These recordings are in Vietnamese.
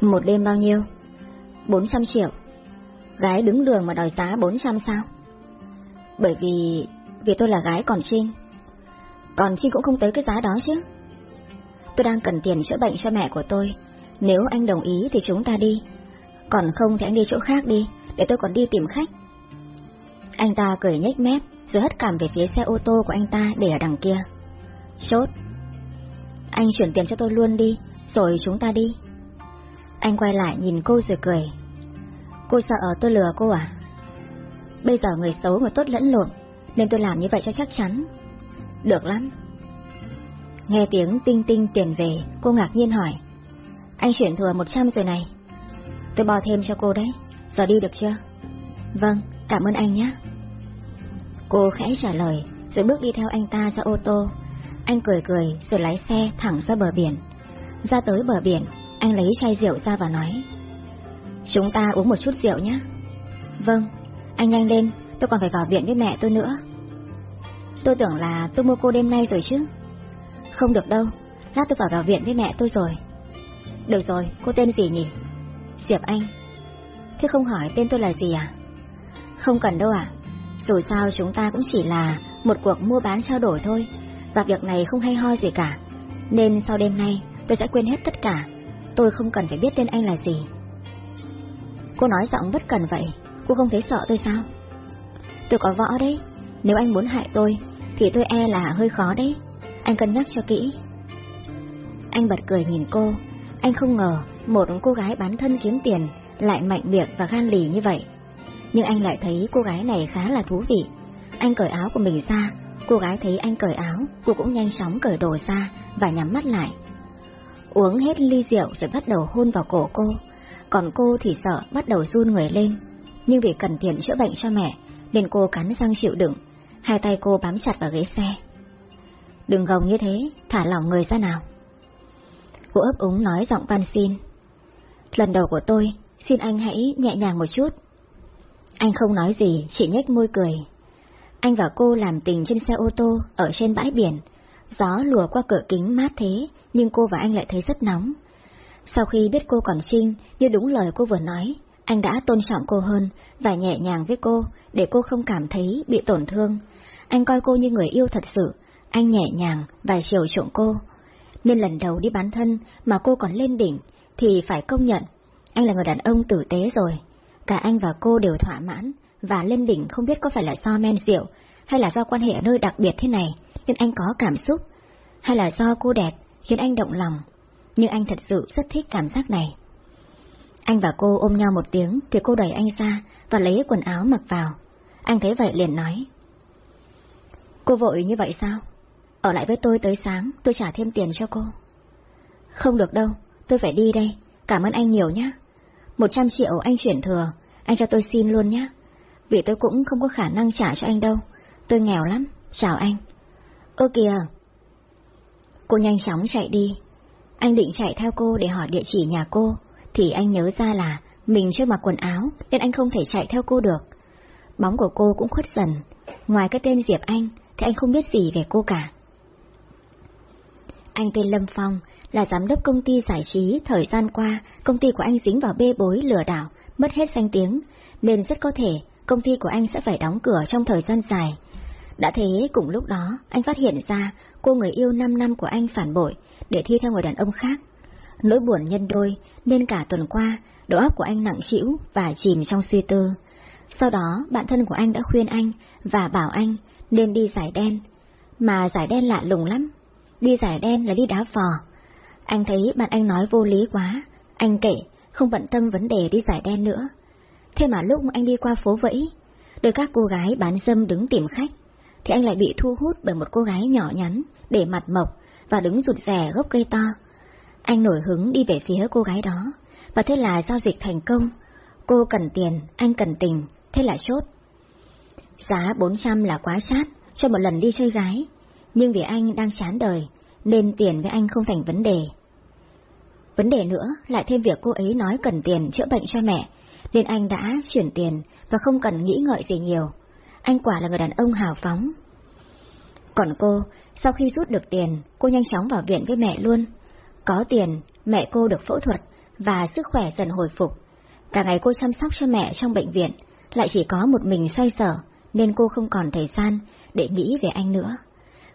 Một đêm bao nhiêu? 400 triệu. Gái đứng đường mà đòi giá 400 sao? Bởi vì... vì tôi là gái còn Trinh. Còn Trinh cũng không tới cái giá đó chứ. Tôi đang cần tiền chữa bệnh cho mẹ của tôi. Nếu anh đồng ý thì chúng ta đi. Còn không thì anh đi chỗ khác đi, để tôi còn đi tìm khách. Anh ta cười nhếch mép, rồi hất cảm về phía xe ô tô của anh ta để ở đằng kia. Chốt. Anh chuyển tiền cho tôi luôn đi, rồi chúng ta đi. Anh quay lại nhìn cô rồi cười. Cô sợ tôi lừa cô à? Bây giờ người xấu người tốt lẫn lộn, nên tôi làm như vậy cho chắc chắn. Được lắm. Nghe tiếng tinh tinh tiền về, cô ngạc nhiên hỏi. Anh chuyển thừa 100 rồi này. Tôi bò thêm cho cô đấy, giờ đi được chưa? Vâng, cảm ơn anh nhé. Cô khẽ trả lời, rồi bước đi theo anh ta ra ô tô. Anh cười cười rồi lái xe thẳng ra bờ biển. Ra tới bờ biển, anh lấy chai rượu ra và nói. Chúng ta uống một chút rượu nhé. Vâng, anh nhanh lên, tôi còn phải vào viện với mẹ tôi nữa. Tôi tưởng là tôi mua cô đêm nay rồi chứ. Không được đâu, lát tôi phải vào viện với mẹ tôi rồi. Được rồi, cô tên gì nhỉ? Diệp Anh. Thế không hỏi tên tôi là gì à? Không cần đâu ạ. Dù sao chúng ta cũng chỉ là một cuộc mua bán trao đổi thôi, và việc này không hay ho gì cả. Nên sau đêm nay tôi sẽ quên hết tất cả. Tôi không cần phải biết tên anh là gì. Cô nói giọng bất cần vậy, cô không thấy sợ tôi sao? Tôi có võ đấy, nếu anh muốn hại tôi, thì tôi e là hơi khó đấy. Anh cân nhắc cho kỹ. Anh bật cười nhìn cô, anh không ngờ một cô gái bán thân kiếm tiền lại mạnh miệng và gan lì như vậy. Nhưng anh lại thấy cô gái này khá là thú vị. Anh cởi áo của mình ra, cô gái thấy anh cởi áo, cô cũng nhanh chóng cởi đồ ra và nhắm mắt lại. Uống hết ly rượu rồi bắt đầu hôn vào cổ cô, còn cô thì sợ bắt đầu run người lên. Nhưng vì cần tiền chữa bệnh cho mẹ, nên cô cắn răng chịu đựng, hai tay cô bám chặt vào ghế xe. Đừng gồng như thế, thả lỏng người ra nào. Cô ấp úng nói giọng van xin. Lần đầu của tôi, xin anh hãy nhẹ nhàng một chút. Anh không nói gì, chỉ nhếch môi cười. Anh và cô làm tình trên xe ô tô ở trên bãi biển. Gió lùa qua cửa kính mát thế, nhưng cô và anh lại thấy rất nóng. Sau khi biết cô còn sinh, như đúng lời cô vừa nói, anh đã tôn trọng cô hơn và nhẹ nhàng với cô để cô không cảm thấy bị tổn thương. Anh coi cô như người yêu thật sự, anh nhẹ nhàng và chiều chuộng cô. Nên lần đầu đi bán thân mà cô còn lên đỉnh thì phải công nhận, anh là người đàn ông tử tế rồi. Cả anh và cô đều thỏa mãn và lên đỉnh không biết có phải là do men rượu hay là do quan hệ ở nơi đặc biệt thế này nên anh có cảm xúc hay là do cô đẹp khiến anh động lòng. Nhưng anh thật sự rất thích cảm giác này. Anh và cô ôm nhau một tiếng thì cô đẩy anh ra và lấy quần áo mặc vào. Anh thấy vậy liền nói. Cô vội như vậy sao? Ở lại với tôi tới sáng, tôi trả thêm tiền cho cô. Không được đâu, tôi phải đi đây. Cảm ơn anh nhiều nhé. Một trăm triệu anh chuyển thừa, anh cho tôi xin luôn nhé. Vì tôi cũng không có khả năng trả cho anh đâu. Tôi nghèo lắm, chào anh. Ơ kìa! Cô nhanh chóng chạy đi. Anh định chạy theo cô để hỏi địa chỉ nhà cô, thì anh nhớ ra là mình chưa mặc quần áo nên anh không thể chạy theo cô được. Bóng của cô cũng khuất dần, ngoài cái tên Diệp Anh thì anh không biết gì về cô cả. Anh tên Lâm Phong là giám đốc công ty giải trí, thời gian qua công ty của anh dính vào bê bối lừa đảo, mất hết danh tiếng, nên rất có thể công ty của anh sẽ phải đóng cửa trong thời gian dài. Đã thế, cùng lúc đó, anh phát hiện ra cô người yêu 5 năm của anh phản bội để thi theo người đàn ông khác. Nỗi buồn nhân đôi nên cả tuần qua, đầu óc của anh nặng trĩu và chìm trong suy tư. Sau đó, bạn thân của anh đã khuyên anh và bảo anh nên đi giải đen. Mà giải đen lạ lùng lắm. Đi giải đen là đi đá phò. Anh thấy bạn anh nói vô lý quá. Anh kể, không bận tâm vấn đề đi giải đen nữa. Thế mà lúc anh đi qua phố vẫy, được các cô gái bán dâm đứng tìm khách, thì anh lại bị thu hút bởi một cô gái nhỏ nhắn, để mặt mộc và đứng rụt rè gốc cây to. Anh nổi hứng đi về phía cô gái đó, và thế là giao dịch thành công. Cô cần tiền, anh cần tình, thế là chốt. Giá 400 là quá sát cho một lần đi chơi gái, nhưng vì anh đang chán đời, nên tiền với anh không thành vấn đề. Vấn đề nữa lại thêm việc cô ấy nói cần tiền chữa bệnh cho mẹ, nên anh đã chuyển tiền và không cần nghĩ ngợi gì nhiều. Anh quả là người đàn ông hào phóng. Còn cô, sau khi rút được tiền, cô nhanh chóng vào viện với mẹ luôn. Có tiền, mẹ cô được phẫu thuật và sức khỏe dần hồi phục. Cả ngày cô chăm sóc cho mẹ trong bệnh viện, lại chỉ có một mình xoay sở, nên cô không còn thời gian để nghĩ về anh nữa.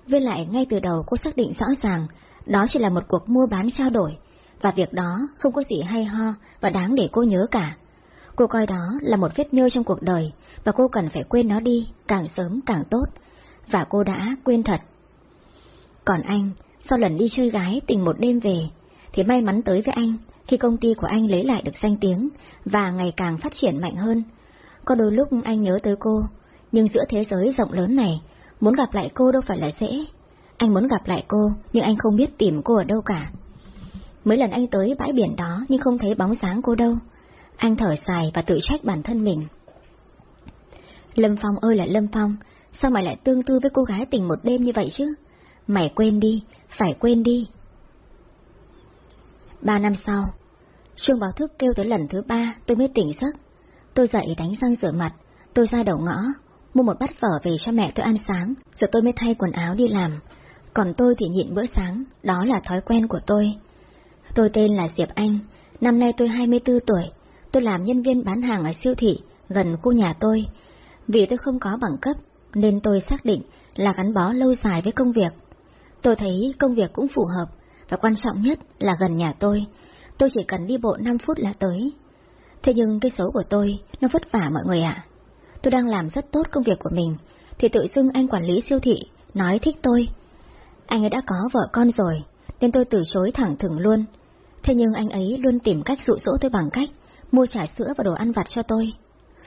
Với lại ngay từ đầu cô xác định rõ ràng, đó chỉ là một cuộc mua bán trao đổi, và việc đó không có gì hay ho và đáng để cô nhớ cả. Cô coi đó là một vết nhơ trong cuộc đời, và cô cần phải quên nó đi, càng sớm càng tốt. Và cô đã quên thật. Còn anh, sau lần đi chơi gái tình một đêm về, thì may mắn tới với anh khi công ty của anh lấy lại được danh tiếng và ngày càng phát triển mạnh hơn. Có đôi lúc anh nhớ tới cô, nhưng giữa thế giới rộng lớn này, muốn gặp lại cô đâu phải là dễ. Anh muốn gặp lại cô, nhưng anh không biết tìm cô ở đâu cả. Mấy lần anh tới bãi biển đó nhưng không thấy bóng dáng cô đâu. Anh thở dài và tự trách bản thân mình. Lâm Phong ơi là Lâm Phong, sao mày lại tương tư với cô gái tình một đêm như vậy chứ? Mày quên đi, phải quên đi. Ba năm sau, chuông báo thức kêu tới lần thứ ba tôi mới tỉnh giấc. Tôi dậy đánh răng rửa mặt, tôi ra đầu ngõ, mua một bát phở về cho mẹ tôi ăn sáng, rồi tôi mới thay quần áo đi làm. Còn tôi thì nhịn bữa sáng, đó là thói quen của tôi. Tôi tên là Diệp Anh, năm nay tôi 24 tuổi, tôi làm nhân viên bán hàng ở siêu thị, gần khu nhà tôi. Vì tôi không có bằng cấp, nên tôi xác định là gắn bó lâu dài với công việc. Tôi thấy công việc cũng phù hợp, và quan trọng nhất là gần nhà tôi. Tôi chỉ cần đi bộ 5 phút là tới. Thế nhưng cái số của tôi, nó vất vả mọi người ạ. Tôi đang làm rất tốt công việc của mình, thì tự dưng anh quản lý siêu thị, nói thích tôi. Anh ấy đã có vợ con rồi, nên tôi từ chối thẳng thừng luôn. Thế nhưng anh ấy luôn tìm cách dụ dỗ tôi bằng cách mua trà sữa và đồ ăn vặt cho tôi.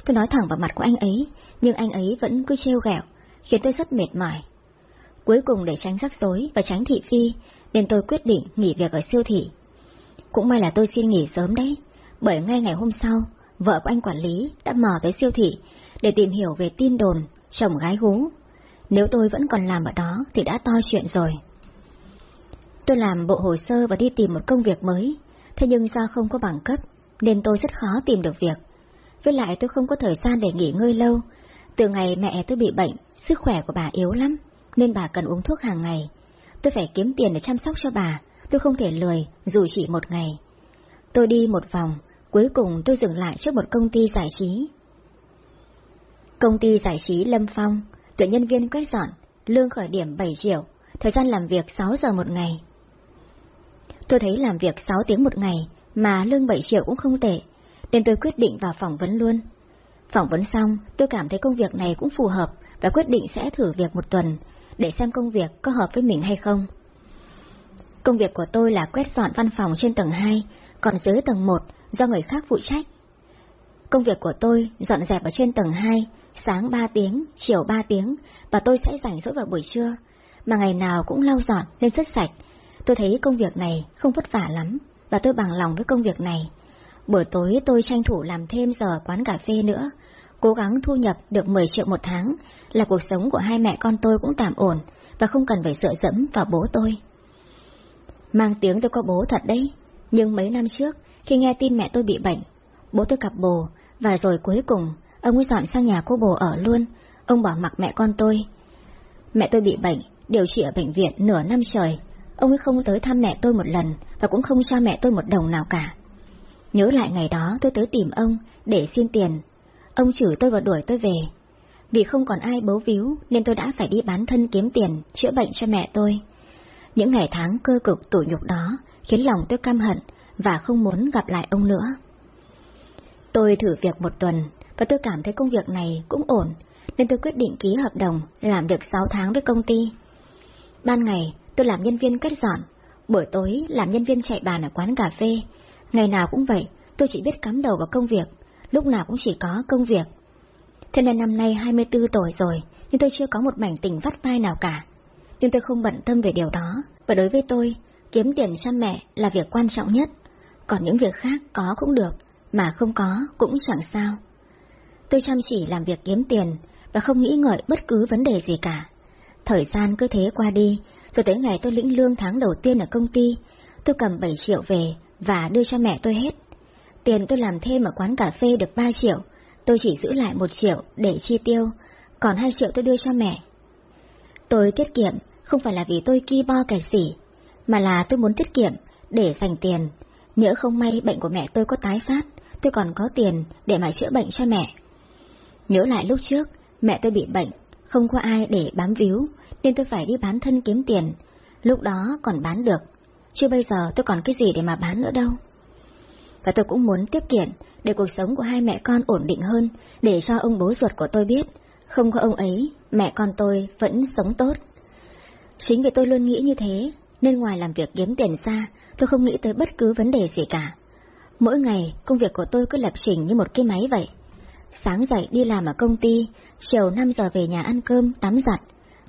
Tôi nói thẳng vào mặt của anh ấy, nhưng anh ấy vẫn cứ trêu ghẹo, khiến tôi rất mệt mỏi. Cuối cùng để tránh rắc rối và tránh thị phi, nên tôi quyết định nghỉ việc ở siêu thị. Cũng may là tôi xin nghỉ sớm đấy, bởi ngay ngày hôm sau, vợ của anh quản lý đã mò tới siêu thị để tìm hiểu về tin đồn chồng gái gú. Nếu tôi vẫn còn làm ở đó thì đã to chuyện rồi. Tôi làm bộ hồ sơ và đi tìm một công việc mới, thế nhưng do không có bằng cấp, nên tôi rất khó tìm được việc. Với lại tôi không có thời gian để nghỉ ngơi lâu. Từ ngày mẹ tôi bị bệnh, sức khỏe của bà yếu lắm, nên bà cần uống thuốc hàng ngày. Tôi phải kiếm tiền để chăm sóc cho bà, tôi không thể lười dù chỉ một ngày. Tôi đi một vòng, cuối cùng tôi dừng lại trước một công ty giải trí. Công ty giải trí Lâm Phong, tuyển nhân viên quét dọn, lương khởi điểm 7 triệu, thời gian làm việc 6 giờ một ngày. Tôi thấy làm việc 6 tiếng một ngày mà lương 7 triệu cũng không tệ, nên tôi quyết định vào phỏng vấn luôn. Phỏng vấn xong, tôi cảm thấy công việc này cũng phù hợp và quyết định sẽ thử việc một tuần để xem công việc có hợp với mình hay không. Công việc của tôi là quét dọn văn phòng trên tầng 2, còn dưới tầng 1 do người khác phụ trách. Công việc của tôi dọn dẹp ở trên tầng 2, sáng 3 tiếng, chiều 3 tiếng, và tôi sẽ rảnh rỗi vào buổi trưa, mà ngày nào cũng lau dọn nên rất sạch. Tôi thấy công việc này không vất vả lắm, và tôi bằng lòng với công việc này. Buổi tối tôi tranh thủ làm thêm giờ quán cà phê nữa, cố gắng thu nhập được 10 triệu một tháng, là cuộc sống của hai mẹ con tôi cũng tạm ổn, và không cần phải dựa dẫm vào bố tôi. Mang tiếng tôi có bố thật đấy, nhưng mấy năm trước, khi nghe tin mẹ tôi bị bệnh, bố tôi cặp bồ, và rồi cuối cùng, ông ấy dọn sang nhà cô bồ ở luôn, ông bỏ mặc mẹ con tôi. Mẹ tôi bị bệnh, điều trị ở bệnh viện nửa năm trời, ông ấy không tới thăm mẹ tôi một lần, và cũng không cho mẹ tôi một đồng nào cả. Nhớ lại ngày đó tôi tới tìm ông để xin tiền. Ông chửi tôi và đuổi tôi về. Vì không còn ai bấu víu nên tôi đã phải đi bán thân kiếm tiền, chữa bệnh cho mẹ tôi. Những ngày tháng cơ cực tủi nhục đó khiến lòng tôi căm hận và không muốn gặp lại ông nữa. Tôi thử việc một tuần và tôi cảm thấy công việc này cũng ổn nên tôi quyết định ký hợp đồng làm được 6 tháng với công ty. Ban ngày tôi làm nhân viên quét dọn, buổi tối làm nhân viên chạy bàn ở quán cà phê. Ngày nào cũng vậy, tôi chỉ biết cắm đầu vào công việc, lúc nào cũng chỉ có công việc. Thế nên năm nay 24 tuổi rồi, nhưng tôi chưa có một mảnh tình vắt vai nào cả nhưng tôi không bận tâm về điều đó, và đối với tôi, kiếm tiền cho mẹ là việc quan trọng nhất, còn những việc khác có cũng được, mà không có cũng chẳng sao. Tôi chăm chỉ làm việc kiếm tiền và không nghĩ ngợi bất cứ vấn đề gì cả. Thời gian cứ thế qua đi, rồi tới ngày tôi lĩnh lương tháng đầu tiên ở công ty, tôi cầm 7 triệu về và đưa cho mẹ tôi hết. Tiền tôi làm thêm ở quán cà phê được 3 triệu, tôi chỉ giữ lại 1 triệu để chi tiêu, còn 2 triệu tôi đưa cho mẹ. Tôi tiết kiệm không phải là vì tôi ki bo kẻ sỉ, mà là tôi muốn tiết kiệm để dành tiền, Nhớ không may bệnh của mẹ tôi có tái phát, tôi còn có tiền để mà chữa bệnh cho mẹ. Nhớ lại lúc trước, mẹ tôi bị bệnh, không có ai để bám víu, nên tôi phải đi bán thân kiếm tiền. Lúc đó còn bán được, chứ bây giờ tôi còn cái gì để mà bán nữa đâu. Và tôi cũng muốn tiếp kiện để cuộc sống của hai mẹ con ổn định hơn, để cho ông bố ruột của tôi biết, không có ông ấy, mẹ con tôi vẫn sống tốt. Chính vì tôi luôn nghĩ như thế, nên ngoài làm việc kiếm tiền ra, tôi không nghĩ tới bất cứ vấn đề gì cả. Mỗi ngày, công việc của tôi cứ lập trình như một cái máy vậy. Sáng dậy đi làm ở công ty, chiều 5 giờ về nhà ăn cơm, tắm giặt,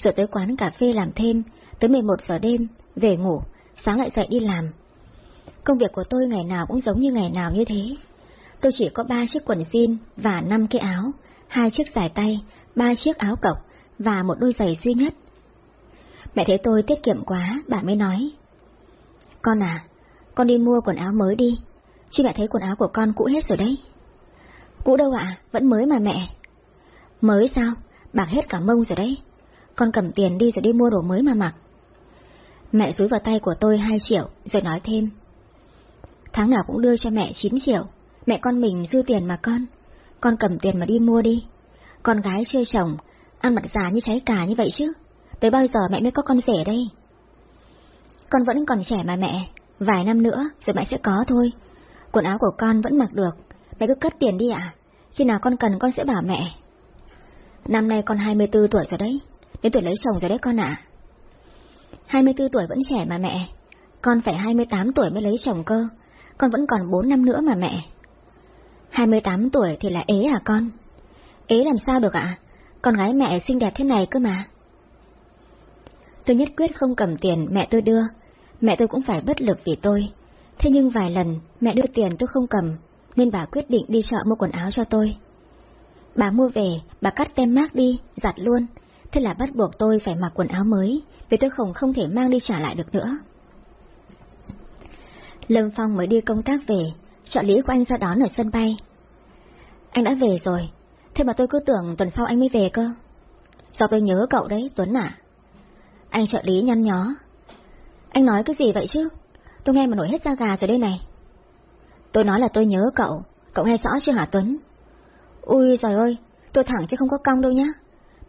rồi tới quán cà phê làm thêm, tới 11 giờ đêm, về ngủ, sáng lại dậy đi làm. Công việc của tôi ngày nào cũng giống như ngày nào như thế. Tôi chỉ có ba chiếc quần jean và năm cái áo, hai chiếc dài tay, ba chiếc áo cộc và một đôi giày duy nhất. Mẹ thấy tôi tiết kiệm quá, bà mới nói. Con à, con đi mua quần áo mới đi, chứ mẹ thấy quần áo của con cũ hết rồi đấy. Cũ đâu ạ, vẫn mới mà mẹ. Mới sao? Bạc hết cả mông rồi đấy. Con cầm tiền đi rồi đi mua đồ mới mà mặc. Mẹ rúi vào tay của tôi 2 triệu, rồi nói thêm. Tháng nào cũng đưa cho mẹ 9 triệu, mẹ con mình dư tiền mà con. Con cầm tiền mà đi mua đi. Con gái chưa chồng, ăn mặt già như trái cà như vậy chứ. Tới bao giờ mẹ mới có con rể đây? Con vẫn còn trẻ mà mẹ, vài năm nữa rồi mẹ sẽ có thôi. Quần áo của con vẫn mặc được, mẹ cứ cất tiền đi ạ. Khi nào con cần con sẽ bảo mẹ. Năm nay con 24 tuổi rồi đấy, đến tuổi lấy chồng rồi đấy con ạ. À. 24 tuổi vẫn trẻ mà mẹ, con phải 28 tuổi mới lấy chồng cơ, con vẫn còn 4 năm nữa mà mẹ. 28 tuổi thì là ế à con? Ế làm sao được ạ? Con gái mẹ xinh đẹp thế này cơ mà. Tôi nhất quyết không cầm tiền mẹ tôi đưa, mẹ tôi cũng phải bất lực vì tôi. Thế nhưng vài lần mẹ đưa tiền tôi không cầm, nên bà quyết định đi chợ mua quần áo cho tôi. Bà mua về, bà cắt tem mác đi, giặt luôn, thế là bắt buộc tôi phải mặc quần áo mới, vì tôi không không thể mang đi trả lại được nữa. Lâm Phong mới đi công tác về, trợ lý của anh ra đón ở sân bay. Anh đã về rồi, thế mà tôi cứ tưởng tuần sau anh mới về cơ. Do tôi nhớ cậu đấy, Tuấn à. Anh trợ lý nhăn nhó. Anh nói cái gì vậy chứ? Tôi nghe mà nổi hết da gà rồi đây này. Tôi nói là tôi nhớ cậu, cậu nghe rõ chưa hả Tuấn? Ui giời ơi, tôi thẳng chứ không có cong đâu nhá.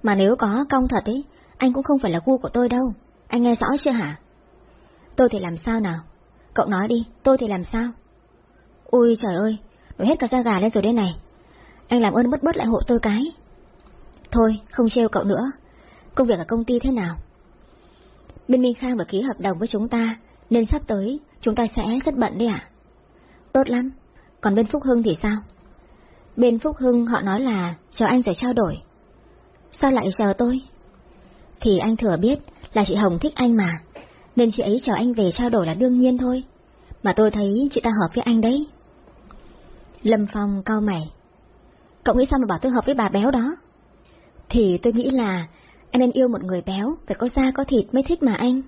Mà nếu có cong thật ấy, anh cũng không phải là gu của tôi đâu. Anh nghe rõ chưa hả? Tôi thì làm sao nào? Cậu nói đi, tôi thì làm sao? Ui trời ơi, nổi hết cả da gà lên rồi đây này. Anh làm ơn bớt bớt lại hộ tôi cái. Thôi, không trêu cậu nữa. Công việc ở công ty thế nào? Bên Minh Khang vừa ký hợp đồng với chúng ta, nên sắp tới chúng ta sẽ rất bận đấy ạ. Tốt lắm, còn bên Phúc Hưng thì sao? Bên Phúc Hưng họ nói là chờ anh rồi trao đổi. Sao lại chờ tôi? Thì anh thừa biết là chị Hồng thích anh mà, nên chị ấy chờ anh về trao đổi là đương nhiên thôi. Mà tôi thấy chị ta hợp với anh đấy. Lâm Phong cau mày. Cậu nghĩ sao mà bảo tôi hợp với bà béo đó? Thì tôi nghĩ là anh nên yêu một người béo, phải có da có thịt mới thích mà anh.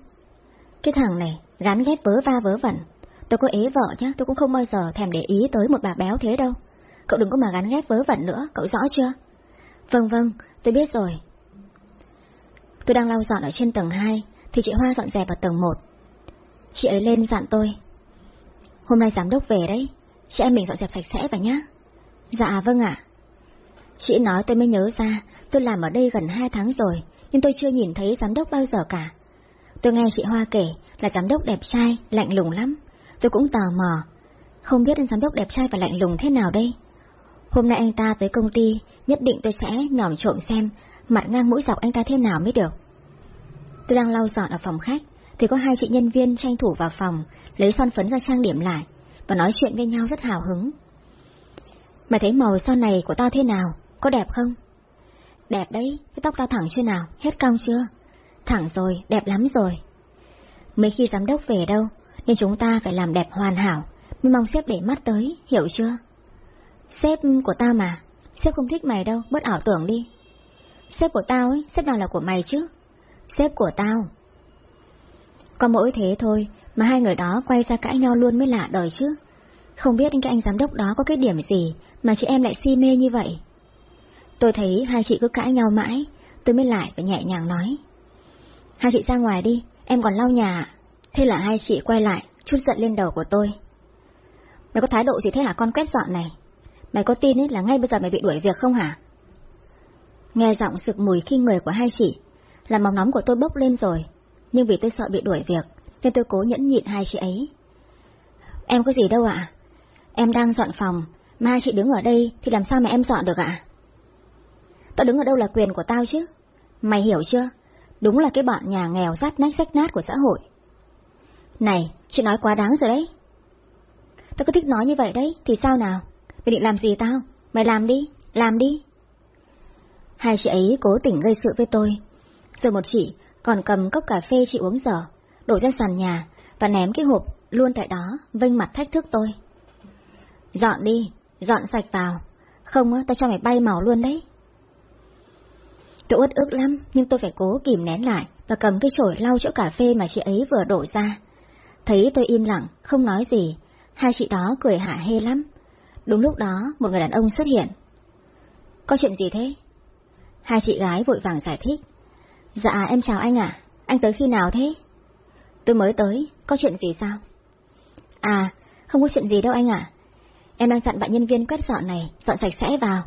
Cái thằng này, gán ghép vớ va vớ vẩn. Tôi có ế vợ nhá, tôi cũng không bao giờ thèm để ý tới một bà béo thế đâu. Cậu đừng có mà gắn ghép vớ vẩn nữa, cậu rõ chưa? Vâng vâng, tôi biết rồi. Tôi đang lau dọn ở trên tầng 2, thì chị Hoa dọn dẹp ở tầng 1. Chị ấy lên dặn tôi. Hôm nay giám đốc về đấy, chị em mình dọn dẹp sạch sẽ vào nhá. Dạ vâng ạ. Chị nói tôi mới nhớ ra, tôi làm ở đây gần 2 tháng rồi, nhưng tôi chưa nhìn thấy giám đốc bao giờ cả. Tôi nghe chị Hoa kể là giám đốc đẹp trai, lạnh lùng lắm. Tôi cũng tò mò. Không biết anh giám đốc đẹp trai và lạnh lùng thế nào đây? Hôm nay anh ta tới công ty, nhất định tôi sẽ nhòm trộm xem mặt ngang mũi dọc anh ta thế nào mới được. Tôi đang lau dọn ở phòng khách, thì có hai chị nhân viên tranh thủ vào phòng, lấy son phấn ra trang điểm lại, và nói chuyện với nhau rất hào hứng. Mày thấy màu son này của tao thế nào? Có đẹp không? Đẹp đấy, cái tóc tao thẳng chưa nào, hết cong chưa? Thẳng rồi, đẹp lắm rồi. Mấy khi giám đốc về đâu, nên chúng ta phải làm đẹp hoàn hảo, mới mong sếp để mắt tới, hiểu chưa? Sếp của tao mà, sếp không thích mày đâu, bớt ảo tưởng đi. Sếp của tao ấy, sếp nào là của mày chứ? Sếp của tao. Có mỗi thế thôi, mà hai người đó quay ra cãi nhau luôn mới lạ đời chứ. Không biết cái anh giám đốc đó có cái điểm gì mà chị em lại si mê như vậy. Tôi thấy hai chị cứ cãi nhau mãi, tôi mới lại và nhẹ nhàng nói. Hai chị ra ngoài đi, em còn lau nhà. Thế là hai chị quay lại, chút giận lên đầu của tôi. Mày có thái độ gì thế hả con quét dọn này? Mày có tin ấy là ngay bây giờ mày bị đuổi việc không hả? Nghe giọng sực mùi khi người của hai chị, là mỏng nóng của tôi bốc lên rồi, nhưng vì tôi sợ bị đuổi việc, nên tôi cố nhẫn nhịn hai chị ấy. Em có gì đâu ạ? Em đang dọn phòng, mà hai chị đứng ở đây thì làm sao mà em dọn được ạ? Tao đứng ở đâu là quyền của tao chứ? Mày hiểu chưa? Đúng là cái bọn nhà nghèo rát nách rách nát của xã hội. Này, chị nói quá đáng rồi đấy. Tao cứ thích nói như vậy đấy, thì sao nào? Mày định làm gì tao? Mày làm đi, làm đi. Hai chị ấy cố tình gây sự với tôi. Rồi một chị còn cầm cốc cà phê chị uống dở, đổ ra sàn nhà và ném cái hộp luôn tại đó, vênh mặt thách thức tôi. Dọn đi, dọn sạch vào. Không á, tao cho mày bay màu luôn đấy. Tôi uất ức lắm, nhưng tôi phải cố kìm nén lại và cầm cái chổi lau chỗ cà phê mà chị ấy vừa đổ ra. Thấy tôi im lặng, không nói gì, hai chị đó cười hả hê lắm. Đúng lúc đó, một người đàn ông xuất hiện. Có chuyện gì thế? Hai chị gái vội vàng giải thích. Dạ, em chào anh ạ. Anh tới khi nào thế? Tôi mới tới, có chuyện gì sao? À, không có chuyện gì đâu anh ạ. Em đang dặn bạn nhân viên quét dọn này, dọn sạch sẽ vào.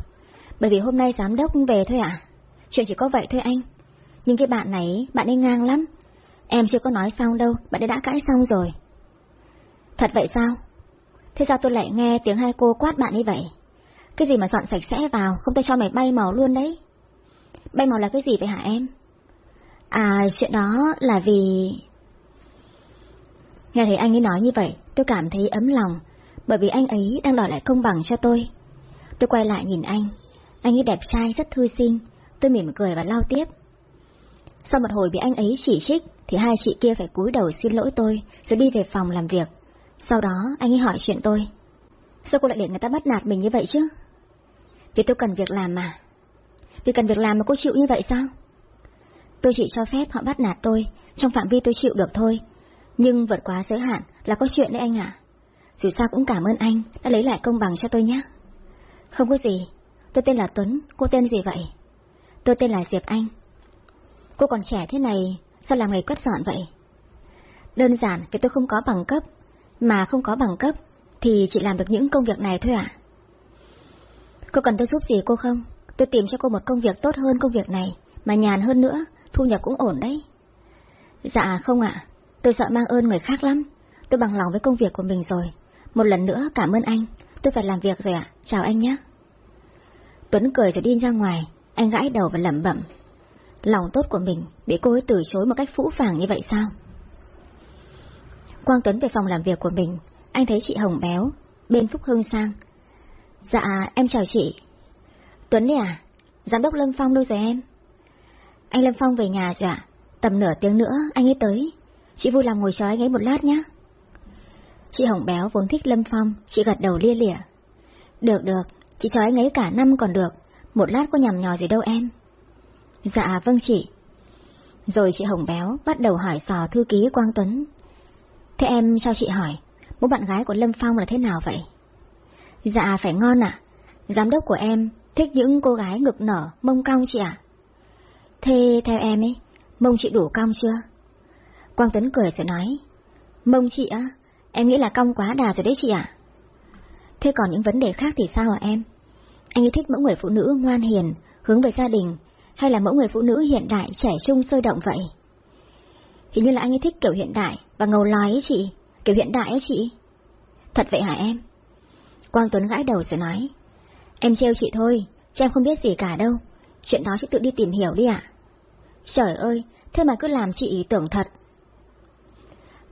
Bởi vì hôm nay giám đốc về thôi ạ. Chuyện chỉ có vậy thôi anh. Nhưng cái bạn này, bạn ấy ngang lắm. Em chưa có nói xong đâu, bạn ấy đã cãi xong rồi. Thật vậy sao? Thế sao tôi lại nghe tiếng hai cô quát bạn như vậy? Cái gì mà dọn sạch sẽ vào, không tôi cho mày bay màu luôn đấy. Bay màu là cái gì vậy hả em? À, chuyện đó là vì... Nghe thấy anh ấy nói như vậy, tôi cảm thấy ấm lòng, bởi vì anh ấy đang đòi lại công bằng cho tôi. Tôi quay lại nhìn anh, anh ấy đẹp trai, rất thư sinh, tôi mỉm cười và lao tiếp. Sau một hồi bị anh ấy chỉ trích, thì hai chị kia phải cúi đầu xin lỗi tôi, rồi đi về phòng làm việc. Sau đó, anh ấy hỏi chuyện tôi. Sao cô lại để người ta bắt nạt mình như vậy chứ? Vì tôi cần việc làm mà. Vì cần việc làm mà cô chịu như vậy sao? Tôi chỉ cho phép họ bắt nạt tôi, trong phạm vi tôi chịu được thôi. Nhưng vượt quá giới hạn là có chuyện đấy anh ạ. Dù sao cũng cảm ơn anh đã lấy lại công bằng cho tôi nhé. Không có gì, tôi tên là Tuấn, cô tên gì vậy? Tôi tên là Diệp Anh. Cô còn trẻ thế này, sao làm nghề quét dọn vậy? Đơn giản vì tôi không có bằng cấp, mà không có bằng cấp thì chỉ làm được những công việc này thôi ạ. Cô cần tôi giúp gì cô không? Tôi tìm cho cô một công việc tốt hơn công việc này, mà nhàn hơn nữa, thu nhập cũng ổn đấy. Dạ không ạ, tôi sợ mang ơn người khác lắm. Tôi bằng lòng với công việc của mình rồi. Một lần nữa cảm ơn anh, tôi phải làm việc rồi ạ, chào anh nhé. Tuấn cười rồi đi ra ngoài, anh gãi đầu và lẩm bẩm. Lòng tốt của mình bị cô ấy từ chối một cách phũ phàng như vậy sao? Quang Tuấn về phòng làm việc của mình, anh thấy chị Hồng béo, bên Phúc Hưng sang. Dạ, em chào chị. Tuấn đấy à? Giám đốc Lâm Phong đâu rồi em? Anh Lâm Phong về nhà rồi ạ. Tầm nửa tiếng nữa anh ấy tới. Chị vui lòng ngồi chờ anh ấy một lát nhé. Chị Hồng Béo vốn thích Lâm Phong, chị gật đầu lia lịa. Được được, chị cho anh ấy cả năm còn được, một lát có nhầm nhò gì đâu em. Dạ vâng chị. Rồi chị Hồng Béo bắt đầu hỏi sò thư ký Quang Tuấn. Thế em sao chị hỏi, bố bạn gái của Lâm Phong là thế nào vậy? Dạ phải ngon ạ. Giám đốc của em thích những cô gái ngực nở, mông cong chị ạ. Thế theo em ấy, mông chị đủ cong chưa? Quang Tuấn cười rồi nói, mông chị á, em nghĩ là cong quá đà rồi đấy chị ạ. Thế còn những vấn đề khác thì sao hả em? Anh ấy thích mẫu người phụ nữ ngoan hiền, hướng về gia đình, hay là mẫu người phụ nữ hiện đại, trẻ trung, sôi động vậy? Hình như là anh ấy thích kiểu hiện đại và ngầu lòi ấy chị, kiểu hiện đại ấy chị. Thật vậy hả em? Quang Tuấn gãi đầu rồi nói, em trêu chị thôi, chứ em không biết gì cả đâu, chuyện đó chị tự đi tìm hiểu đi ạ. Trời ơi, thế mà cứ làm chị tưởng thật.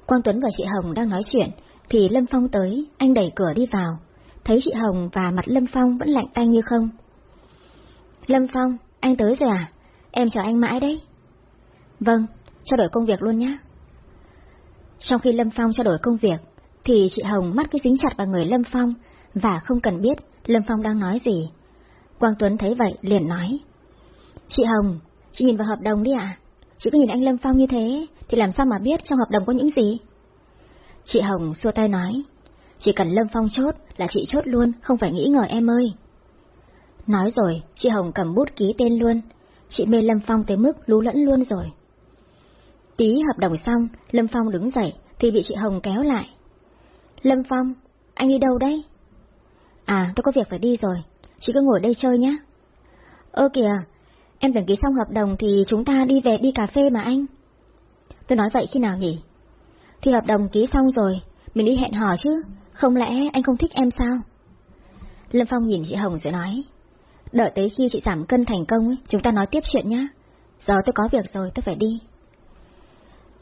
Quang Tuấn và chị Hồng đang nói chuyện, thì Lâm Phong tới, anh đẩy cửa đi vào, thấy chị Hồng và mặt Lâm Phong vẫn lạnh tanh như không. Lâm Phong, anh tới rồi à? Em chờ anh mãi đấy. Vâng, trao đổi công việc luôn nhé. Trong khi Lâm Phong trao đổi công việc, thì chị Hồng mắt cứ dính chặt vào người Lâm Phong và không cần biết Lâm Phong đang nói gì. Quang Tuấn thấy vậy liền nói. Chị Hồng, chị nhìn vào hợp đồng đi ạ. Chị cứ nhìn anh Lâm Phong như thế thì làm sao mà biết trong hợp đồng có những gì? Chị Hồng xua tay nói. Chỉ cần Lâm Phong chốt là chị chốt luôn, không phải nghĩ ngờ em ơi. Nói rồi, chị Hồng cầm bút ký tên luôn. Chị mê Lâm Phong tới mức lú lẫn luôn rồi. Ký hợp đồng xong, Lâm Phong đứng dậy thì bị chị Hồng kéo lại. Lâm Phong, anh đi đâu đấy? À, tôi có việc phải đi rồi, chị cứ ngồi đây chơi nhé. Ơ kìa, em tưởng ký xong hợp đồng thì chúng ta đi về đi cà phê mà anh. Tôi nói vậy khi nào nhỉ? Thì hợp đồng ký xong rồi, mình đi hẹn hò chứ, không lẽ anh không thích em sao? Lâm Phong nhìn chị Hồng rồi nói, đợi tới khi chị giảm cân thành công ấy, chúng ta nói tiếp chuyện nhá. Giờ tôi có việc rồi, tôi phải đi.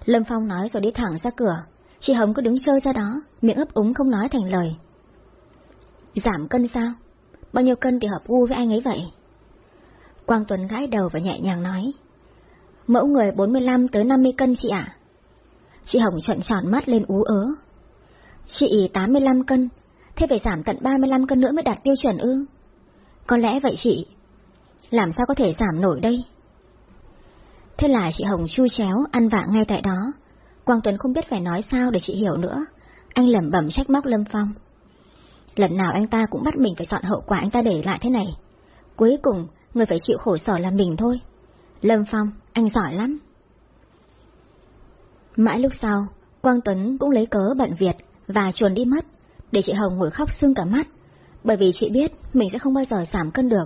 Lâm Phong nói rồi đi thẳng ra cửa, chị Hồng cứ đứng chơi ra đó, miệng ấp úng không nói thành lời. Giảm cân sao? Bao nhiêu cân thì hợp gu với anh ấy vậy? Quang Tuấn gãi đầu và nhẹ nhàng nói. Mẫu người 45 tới 50 cân chị ạ. Chị Hồng trợn tròn mắt lên ú ớ. Chị 85 cân, thế phải giảm tận 35 cân nữa mới đạt tiêu chuẩn ư? Có lẽ vậy chị. Làm sao có thể giảm nổi đây? Thế là chị Hồng chui chéo, ăn vạ ngay tại đó. Quang Tuấn không biết phải nói sao để chị hiểu nữa. Anh lẩm bẩm trách móc Lâm Phong. Lần nào anh ta cũng bắt mình phải chọn hậu quả anh ta để lại thế này. Cuối cùng, người phải chịu khổ sở là mình thôi. Lâm Phong, anh giỏi lắm. Mãi lúc sau, Quang Tuấn cũng lấy cớ bận việc và chuồn đi mất, để chị Hồng ngồi khóc sưng cả mắt, bởi vì chị biết mình sẽ không bao giờ giảm cân được.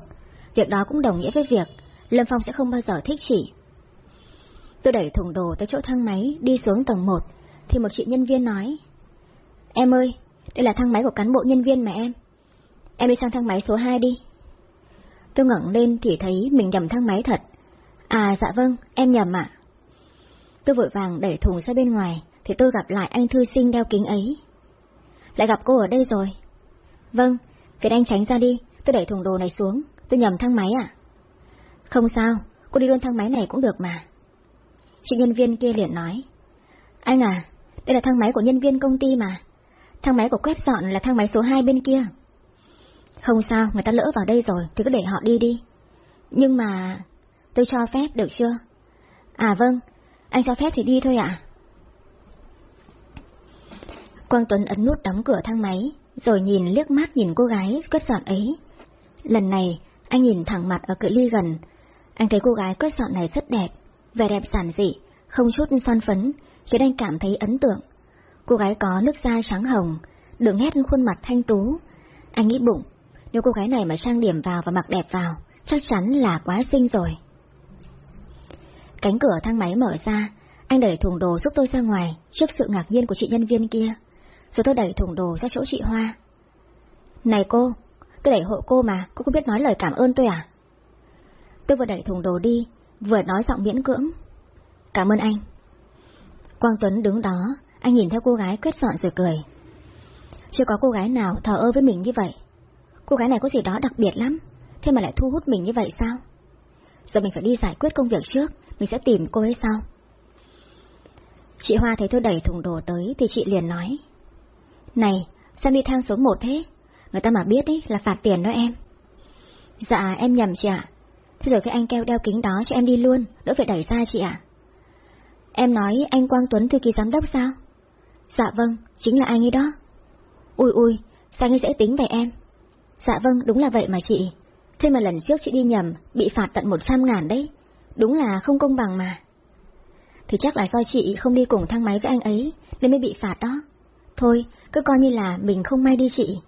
Việc đó cũng đồng nghĩa với việc Lâm Phong sẽ không bao giờ thích chị. Tôi đẩy thùng đồ tới chỗ thang máy, đi xuống tầng 1, thì một chị nhân viên nói. Em ơi, đây là thang máy của cán bộ nhân viên mà em. Em đi sang thang máy số 2 đi. Tôi ngẩng lên thì thấy mình nhầm thang máy thật. À dạ vâng, em nhầm ạ. Tôi vội vàng đẩy thùng ra bên ngoài, thì tôi gặp lại anh thư sinh đeo kính ấy. Lại gặp cô ở đây rồi. Vâng, Việt Anh tránh ra đi, tôi đẩy thùng đồ này xuống, tôi nhầm thang máy ạ. Không sao, cô đi luôn thang máy này cũng được mà. Chị nhân viên kia liền nói. Anh à, đây là thang máy của nhân viên công ty mà. Thang máy của quét dọn là thang máy số 2 bên kia. Không sao, người ta lỡ vào đây rồi, thì cứ để họ đi đi. Nhưng mà... Tôi cho phép được chưa? À vâng, anh cho phép thì đi thôi ạ. Quang Tuấn ấn nút đóng cửa thang máy, rồi nhìn liếc mắt nhìn cô gái quét dọn ấy. Lần này, anh nhìn thẳng mặt ở cự ly gần. Anh thấy cô gái quét dọn này rất đẹp, vẻ đẹp giản dị, không chút son phấn, khiến anh cảm thấy ấn tượng. Cô gái có nước da trắng hồng, đường nét khuôn mặt thanh tú. Anh nghĩ bụng, nếu cô gái này mà trang điểm vào và mặc đẹp vào, chắc chắn là quá xinh rồi. Cánh cửa thang máy mở ra, anh đẩy thùng đồ giúp tôi ra ngoài, trước sự ngạc nhiên của chị nhân viên kia. Rồi tôi đẩy thùng đồ ra chỗ chị Hoa. Này cô, tôi đẩy hộ cô mà, cô không biết nói lời cảm ơn tôi à? Tôi vừa đẩy thùng đồ đi, vừa nói giọng miễn cưỡng. Cảm ơn anh. Quang Tuấn đứng đó, anh nhìn theo cô gái quét dọn rồi cười. Chưa có cô gái nào thờ ơ với mình như vậy. Cô gái này có gì đó đặc biệt lắm, thế mà lại thu hút mình như vậy sao? Giờ mình phải đi giải quyết công việc trước, mình sẽ tìm cô ấy sau. Chị Hoa thấy tôi đẩy thùng đồ tới thì chị liền nói. Này, sao đi thang số một thế? Người ta mà biết ý là phạt tiền đó em. Dạ, em nhầm chị ạ. Thế rồi cái anh keo đeo kính đó cho em đi luôn, đỡ phải đẩy ra chị ạ. Em nói anh Quang Tuấn thư ký giám đốc sao? Dạ vâng, chính là anh ấy đó. Ui ui, sao anh ấy dễ tính vậy em? Dạ vâng, đúng là vậy mà chị. Thế mà lần trước chị đi nhầm, bị phạt tận 100 ngàn đấy. Đúng là không công bằng mà. Thì chắc là do chị không đi cùng thang máy với anh ấy, nên mới bị phạt đó. Thôi, cứ coi như là mình không may đi chị.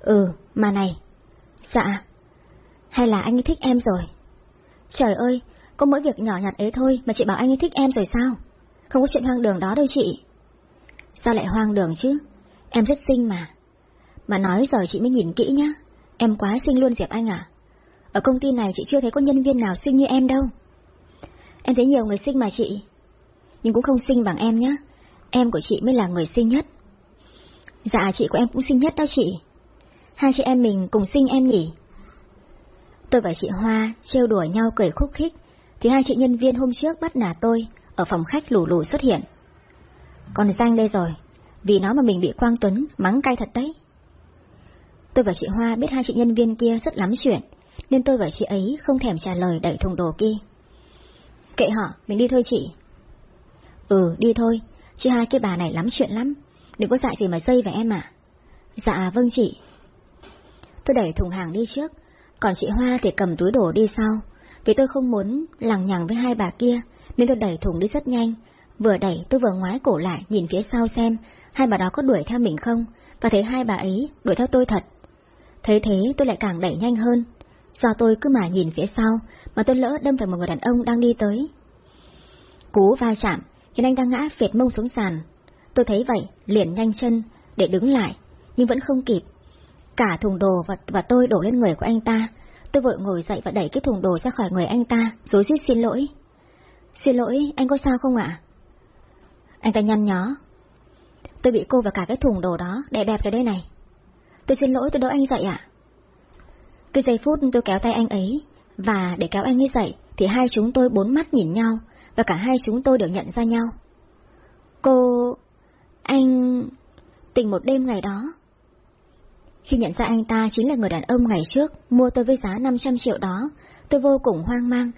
Ừ, mà này. Dạ. Hay là anh ấy thích em rồi? Trời ơi, có mỗi việc nhỏ nhặt ấy thôi mà chị bảo anh ấy thích em rồi sao? Không có chuyện hoang đường đó đâu chị. Sao lại hoang đường chứ? Em rất xinh mà. Mà nói giờ chị mới nhìn kỹ nhá. Em quá xinh luôn Diệp Anh à. Ở công ty này chị chưa thấy có nhân viên nào xinh như em đâu. Em thấy nhiều người xinh mà chị. Nhưng cũng không xinh bằng em nhá. Em của chị mới là người xinh nhất. Dạ chị của em cũng xinh nhất đó chị. Hai chị em mình cùng xinh em nhỉ? Tôi và chị Hoa trêu đùa nhau cười khúc khích, thì hai chị nhân viên hôm trước bắt nạt tôi ở phòng khách lù lù xuất hiện. Còn Giang đây rồi, vì nó mà mình bị Quang Tuấn mắng cay thật đấy. Tôi và chị Hoa biết hai chị nhân viên kia rất lắm chuyện, nên tôi và chị ấy không thèm trả lời đẩy thùng đồ kia. Kệ họ, mình đi thôi chị. Ừ, đi thôi, chị hai cái bà này lắm chuyện lắm, đừng có dại gì mà dây về em ạ. Dạ vâng chị. Tôi đẩy thùng hàng đi trước, còn chị Hoa thì cầm túi đồ đi sau, vì tôi không muốn lằng nhằng với hai bà kia, nên tôi đẩy thùng đi rất nhanh. Vừa đẩy tôi vừa ngoái cổ lại nhìn phía sau xem hai bà đó có đuổi theo mình không, và thấy hai bà ấy đuổi theo tôi thật. Thấy thế tôi lại càng đẩy nhanh hơn, do tôi cứ mà nhìn phía sau mà tôi lỡ đâm phải một người đàn ông đang đi tới. Cú va chạm khiến anh ta ngã phệt mông xuống sàn. Tôi thấy vậy, liền nhanh chân để đứng lại, nhưng vẫn không kịp. Cả thùng đồ và, và tôi đổ lên người của anh ta. Tôi vội ngồi dậy và đẩy cái thùng đồ ra khỏi người anh ta, rối rít xin lỗi. Xin lỗi, anh có sao không ạ? Anh ta nhăn nhó. Tôi bị cô và cả cái thùng đồ đó đè đẹp rồi đây này. Tôi xin lỗi tôi đỡ anh dậy ạ. Cái giây phút tôi kéo tay anh ấy, và để kéo anh ấy dậy thì hai chúng tôi bốn mắt nhìn nhau, và cả hai chúng tôi đều nhận ra nhau. Cô... anh... tình một đêm ngày đó. Khi nhận ra anh ta chính là người đàn ông ngày trước mua tôi với giá 500 triệu đó, tôi vô cùng hoang mang.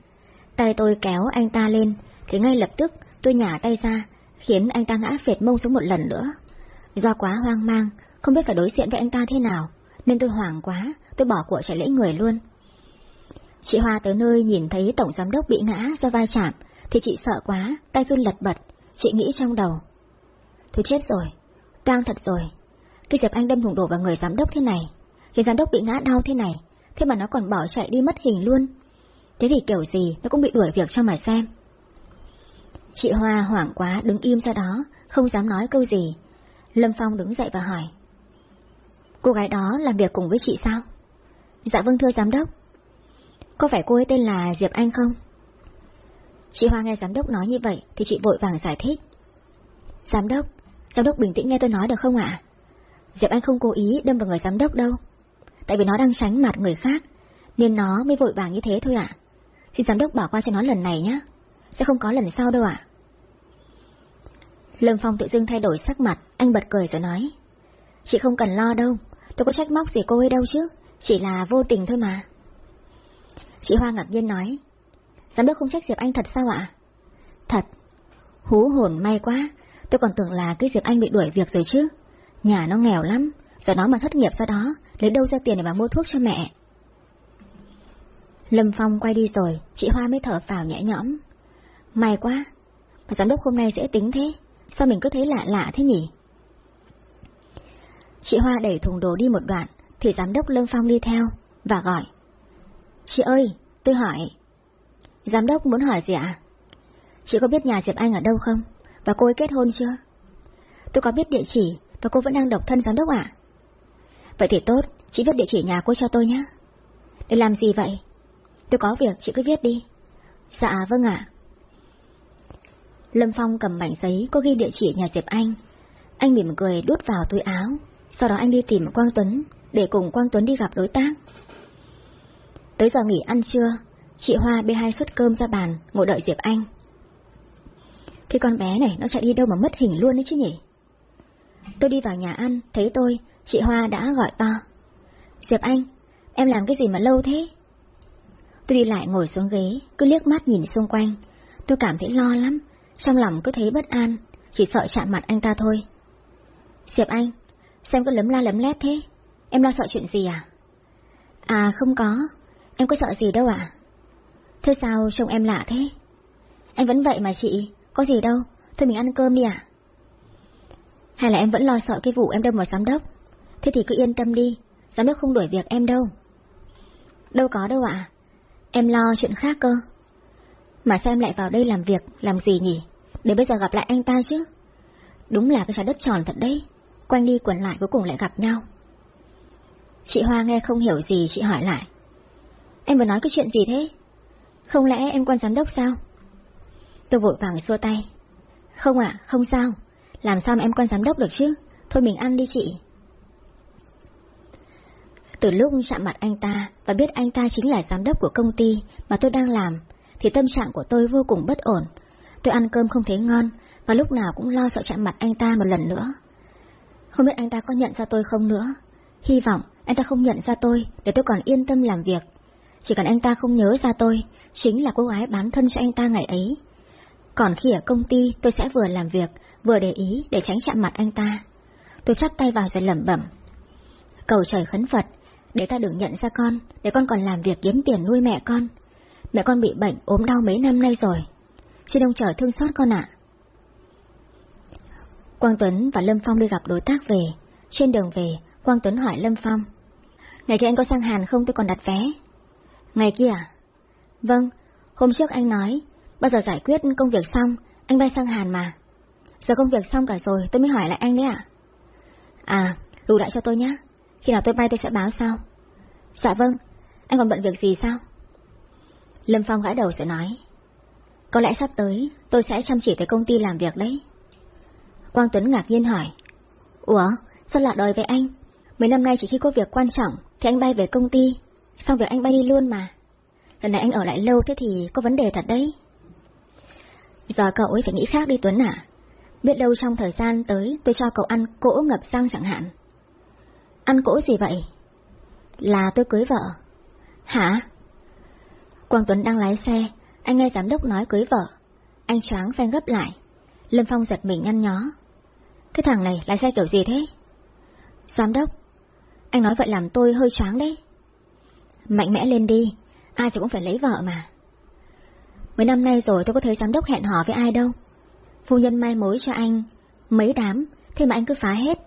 Tay tôi kéo anh ta lên, thì ngay lập tức tôi nhả tay ra, khiến anh ta ngã phệt mông xuống một lần nữa. Do quá hoang mang, không biết phải đối diện với anh ta thế nào, nên tôi hoảng quá, tôi bỏ cuộc chạy lễ người luôn. Chị Hoa tới nơi nhìn thấy tổng giám đốc bị ngã do vai chạm, thì chị sợ quá, tay run lật bật, chị nghĩ trong đầu. Tôi chết rồi, toang thật rồi. Khi Diệp Anh đâm thủng đổ vào người giám đốc thế này, khi giám đốc bị ngã đau thế này, thế mà nó còn bỏ chạy đi mất hình luôn. Thế thì kiểu gì nó cũng bị đuổi việc cho mà xem. Chị Hoa hoảng quá đứng im ra đó, không dám nói câu gì. Lâm Phong đứng dậy và hỏi. Cô gái đó làm việc cùng với chị sao? Dạ vâng thưa giám đốc. Có phải cô ấy tên là Diệp Anh không? Chị Hoa nghe giám đốc nói như vậy thì chị vội vàng giải thích. Giám đốc, giám đốc bình tĩnh nghe tôi nói được không ạ? Diệp Anh không cố ý đâm vào người giám đốc đâu. Tại vì nó đang tránh mặt người khác, nên nó mới vội vàng như thế thôi ạ. Xin giám đốc bỏ qua cho nó lần này nhé. Sẽ không có lần sau đâu ạ. Lâm Phong tự dưng thay đổi sắc mặt, anh bật cười rồi nói. Chị không cần lo đâu, tôi có trách móc gì cô ấy đâu chứ, chỉ là vô tình thôi mà. Chị Hoa ngạc nhiên nói, giám đốc không trách Diệp Anh thật sao ạ? Thật, hú hồn may quá, tôi còn tưởng là cái Diệp Anh bị đuổi việc rồi chứ. Nhà nó nghèo lắm, giờ nó mà thất nghiệp sau đó, lấy đâu ra tiền để mà mua thuốc cho mẹ. Lâm Phong quay đi rồi, chị Hoa mới thở phào nhẹ nhõm. May quá, mà giám đốc hôm nay dễ tính thế, sao mình cứ thấy lạ lạ thế nhỉ? Chị Hoa đẩy thùng đồ đi một đoạn, thì giám đốc Lâm Phong đi theo, và gọi. Chị ơi, tôi hỏi. Giám đốc muốn hỏi gì ạ? Chị có biết nhà Diệp Anh ở đâu không? Và cô ấy kết hôn chưa? Tôi có biết địa chỉ, và cô vẫn đang độc thân giám đốc ạ. Vậy thì tốt, chị viết địa chỉ nhà cô cho tôi nhé. Để làm gì vậy? Tôi có việc, chị cứ viết đi. Dạ, vâng ạ. Lâm Phong cầm mảnh giấy có ghi địa chỉ nhà Diệp Anh. Anh mỉm cười đút vào túi áo, sau đó anh đi tìm Quang Tuấn, để cùng Quang Tuấn đi gặp đối tác. Tới giờ nghỉ ăn trưa, chị Hoa bê hai suất cơm ra bàn, ngồi đợi Diệp Anh. Cái con bé này nó chạy đi đâu mà mất hình luôn đấy chứ nhỉ? Tôi đi vào nhà ăn, thấy tôi, chị Hoa đã gọi to. Diệp Anh, em làm cái gì mà lâu thế? Tôi đi lại ngồi xuống ghế, cứ liếc mắt nhìn xung quanh. Tôi cảm thấy lo lắm, trong lòng cứ thấy bất an, chỉ sợ chạm mặt anh ta thôi. Diệp Anh, xem có lấm la lấm lét thế, em lo sợ chuyện gì à? À không có, em có sợ gì đâu à? Thế sao trông em lạ thế? Anh vẫn vậy mà chị, có gì đâu, thôi mình ăn cơm đi à? Hay là em vẫn lo sợ cái vụ em đâm vào giám đốc? Thế thì cứ yên tâm đi, giám đốc không đuổi việc em đâu. Đâu có đâu ạ, em lo chuyện khác cơ. Mà sao em lại vào đây làm việc, làm gì nhỉ? Để bây giờ gặp lại anh ta chứ. Đúng là cái trái đất tròn thật đấy, quanh đi quẩn lại cuối cùng lại gặp nhau. Chị Hoa nghe không hiểu gì, chị hỏi lại. Em vừa nói cái chuyện gì thế? Không lẽ em quan giám đốc sao? Tôi vội vàng xua tay. Không ạ, không sao. Làm sao mà em quan giám đốc được chứ? Thôi mình ăn đi chị. Từ lúc chạm mặt anh ta và biết anh ta chính là giám đốc của công ty mà tôi đang làm, thì tâm trạng của tôi vô cùng bất ổn. Tôi ăn cơm không thấy ngon và lúc nào cũng lo sợ chạm mặt anh ta một lần nữa. Không biết anh ta có nhận ra tôi không nữa. Hy vọng anh ta không nhận ra tôi để tôi còn yên tâm làm việc. Chỉ cần anh ta không nhớ ra tôi, chính là cô gái bán thân cho anh ta ngày ấy. Còn khi ở công ty tôi sẽ vừa làm việc, vừa để ý để tránh chạm mặt anh ta. Tôi chắp tay vào rồi lẩm bẩm. Cầu trời khấn Phật, để ta đừng nhận ra con, để con còn làm việc kiếm tiền nuôi mẹ con. Mẹ con bị bệnh, ốm đau mấy năm nay rồi. Xin ông trời thương xót con ạ. Quang Tuấn và Lâm Phong đi gặp đối tác về. Trên đường về, Quang Tuấn hỏi Lâm Phong. Ngày kia anh có sang Hàn không tôi còn đặt vé? Ngày kia à? Vâng, hôm trước anh nói, bao giờ giải quyết công việc xong, anh bay sang Hàn mà. Giờ công việc xong cả rồi, tôi mới hỏi lại anh đấy ạ. À? à, lưu lại cho tôi nhé. Khi nào tôi bay tôi sẽ báo sau Dạ vâng, anh còn bận việc gì sao? Lâm Phong gãi đầu sẽ nói. Có lẽ sắp tới, tôi sẽ chăm chỉ tới công ty làm việc đấy. Quang Tuấn ngạc nhiên hỏi. Ủa, sao lạ đời với anh? Mấy năm nay chỉ khi có việc quan trọng thì anh bay về công ty, xong việc anh bay đi luôn mà. Lần này anh ở lại lâu thế thì có vấn đề thật đấy. Giờ cậu ấy phải nghĩ khác đi Tuấn à? Biết đâu trong thời gian tới tôi cho cậu ăn cỗ ngập răng chẳng hạn. Ăn cỗ gì vậy? Là tôi cưới vợ. Hả? Quang Tuấn đang lái xe, anh nghe giám đốc nói cưới vợ. Anh choáng phanh gấp lại. Lâm Phong giật mình nhăn nhó. Cái thằng này lái xe kiểu gì thế? Giám đốc, anh nói vậy làm tôi hơi choáng đấy. Mạnh mẽ lên đi, ai thì cũng phải lấy vợ mà. Mấy năm nay rồi tôi có thấy giám đốc hẹn hò với ai đâu. Phu nhân mai mối cho anh, mấy đám, thế mà anh cứ phá hết.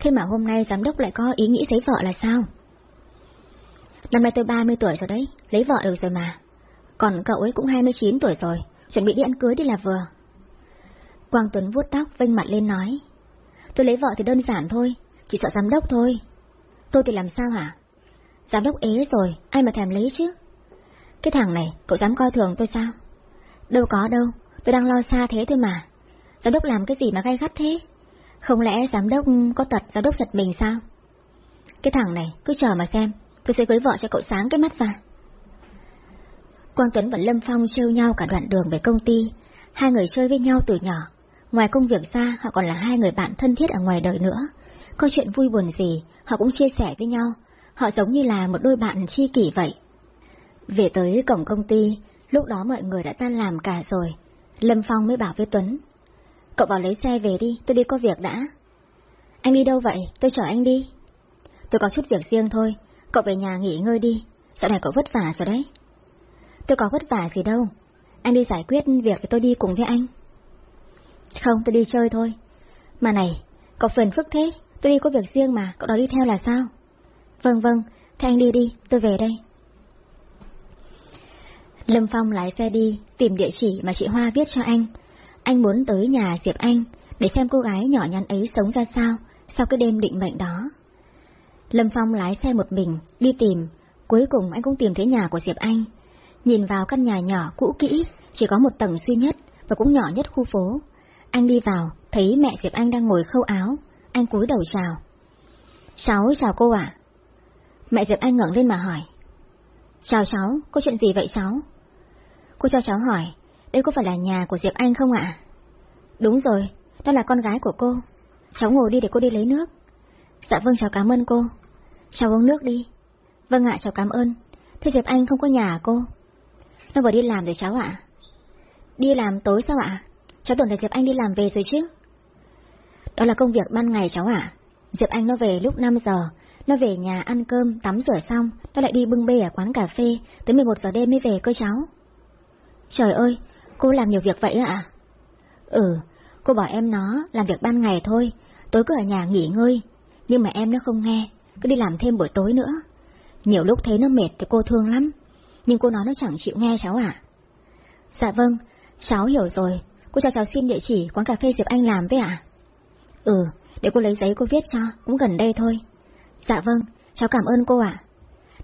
Thế mà hôm nay giám đốc lại có ý nghĩ lấy vợ là sao? Năm nay tôi 30 tuổi rồi đấy, lấy vợ được rồi mà. Còn cậu ấy cũng 29 tuổi rồi, chuẩn bị đi ăn cưới đi là vừa. Quang Tuấn vuốt tóc, vênh mặt lên nói. Tôi lấy vợ thì đơn giản thôi, chỉ sợ giám đốc thôi. Tôi thì làm sao hả? Giám đốc ế rồi, ai mà thèm lấy chứ? Cái thằng này, cậu dám coi thường tôi sao? Đâu có đâu, tôi đang lo xa thế thôi mà. Giám đốc làm cái gì mà gay gắt thế? Không lẽ giám đốc có tật giám đốc giật mình sao? Cái thằng này, cứ chờ mà xem, tôi sẽ cưới vợ cho cậu sáng cái mắt ra. Quang Tuấn và Lâm Phong trêu nhau cả đoạn đường về công ty, hai người chơi với nhau từ nhỏ. Ngoài công việc ra, họ còn là hai người bạn thân thiết ở ngoài đời nữa. Có chuyện vui buồn gì, họ cũng chia sẻ với nhau. Họ giống như là một đôi bạn tri kỷ vậy. Về tới cổng công ty, lúc đó mọi người đã tan làm cả rồi. Lâm Phong mới bảo với Tuấn. Cậu vào lấy xe về đi, tôi đi có việc đã. Anh đi đâu vậy? Tôi chở anh đi. Tôi có chút việc riêng thôi, cậu về nhà nghỉ ngơi đi. Dạo này cậu vất vả rồi đấy. Tôi có vất vả gì đâu. Anh đi giải quyết việc thì tôi đi cùng với anh. Không, tôi đi chơi thôi. Mà này, cậu phiền phức thế, tôi đi có việc riêng mà, cậu đó đi theo là sao? Vâng vâng, thế anh đi đi, tôi về đây. Lâm Phong lái xe đi, tìm địa chỉ mà chị Hoa viết cho anh. Anh muốn tới nhà Diệp Anh, để xem cô gái nhỏ nhắn ấy sống ra sao, sau cái đêm định mệnh đó. Lâm Phong lái xe một mình, đi tìm, cuối cùng anh cũng tìm thấy nhà của Diệp Anh. Nhìn vào căn nhà nhỏ cũ kỹ, chỉ có một tầng duy nhất và cũng nhỏ nhất khu phố. Anh đi vào, thấy mẹ Diệp Anh đang ngồi khâu áo, anh cúi đầu chào. Cháu chào cô ạ. Mẹ Diệp Anh ngẩng lên mà hỏi. Chào cháu, có chuyện gì vậy cháu? Cô cho cháu hỏi, đây có phải là nhà của Diệp Anh không ạ? Đúng rồi, đó là con gái của cô. Cháu ngồi đi để cô đi lấy nước. Dạ vâng cháu cảm ơn cô. Cháu uống nước đi. Vâng ạ cháu cảm ơn. Thế Diệp Anh không có nhà à cô? Nó vừa đi làm rồi cháu ạ. Đi làm tối sao ạ? Cháu tưởng là Diệp Anh đi làm về rồi chứ. Đó là công việc ban ngày cháu ạ. Diệp Anh nó về lúc 5 giờ, nó về nhà ăn cơm, tắm rửa xong, nó lại đi bưng bê ở quán cà phê, tới 11 giờ đêm mới về cơ cháu. Trời ơi, cô làm nhiều việc vậy ạ? Ừ, cô bảo em nó làm việc ban ngày thôi, tối cứ ở nhà nghỉ ngơi, nhưng mà em nó không nghe, cứ đi làm thêm buổi tối nữa. Nhiều lúc thấy nó mệt thì cô thương lắm, nhưng cô nói nó chẳng chịu nghe cháu ạ. Dạ vâng, cháu hiểu rồi, cô cho cháu xin địa chỉ quán cà phê Diệp Anh làm với ạ. Ừ, để cô lấy giấy cô viết cho, cũng gần đây thôi. Dạ vâng, cháu cảm ơn cô ạ.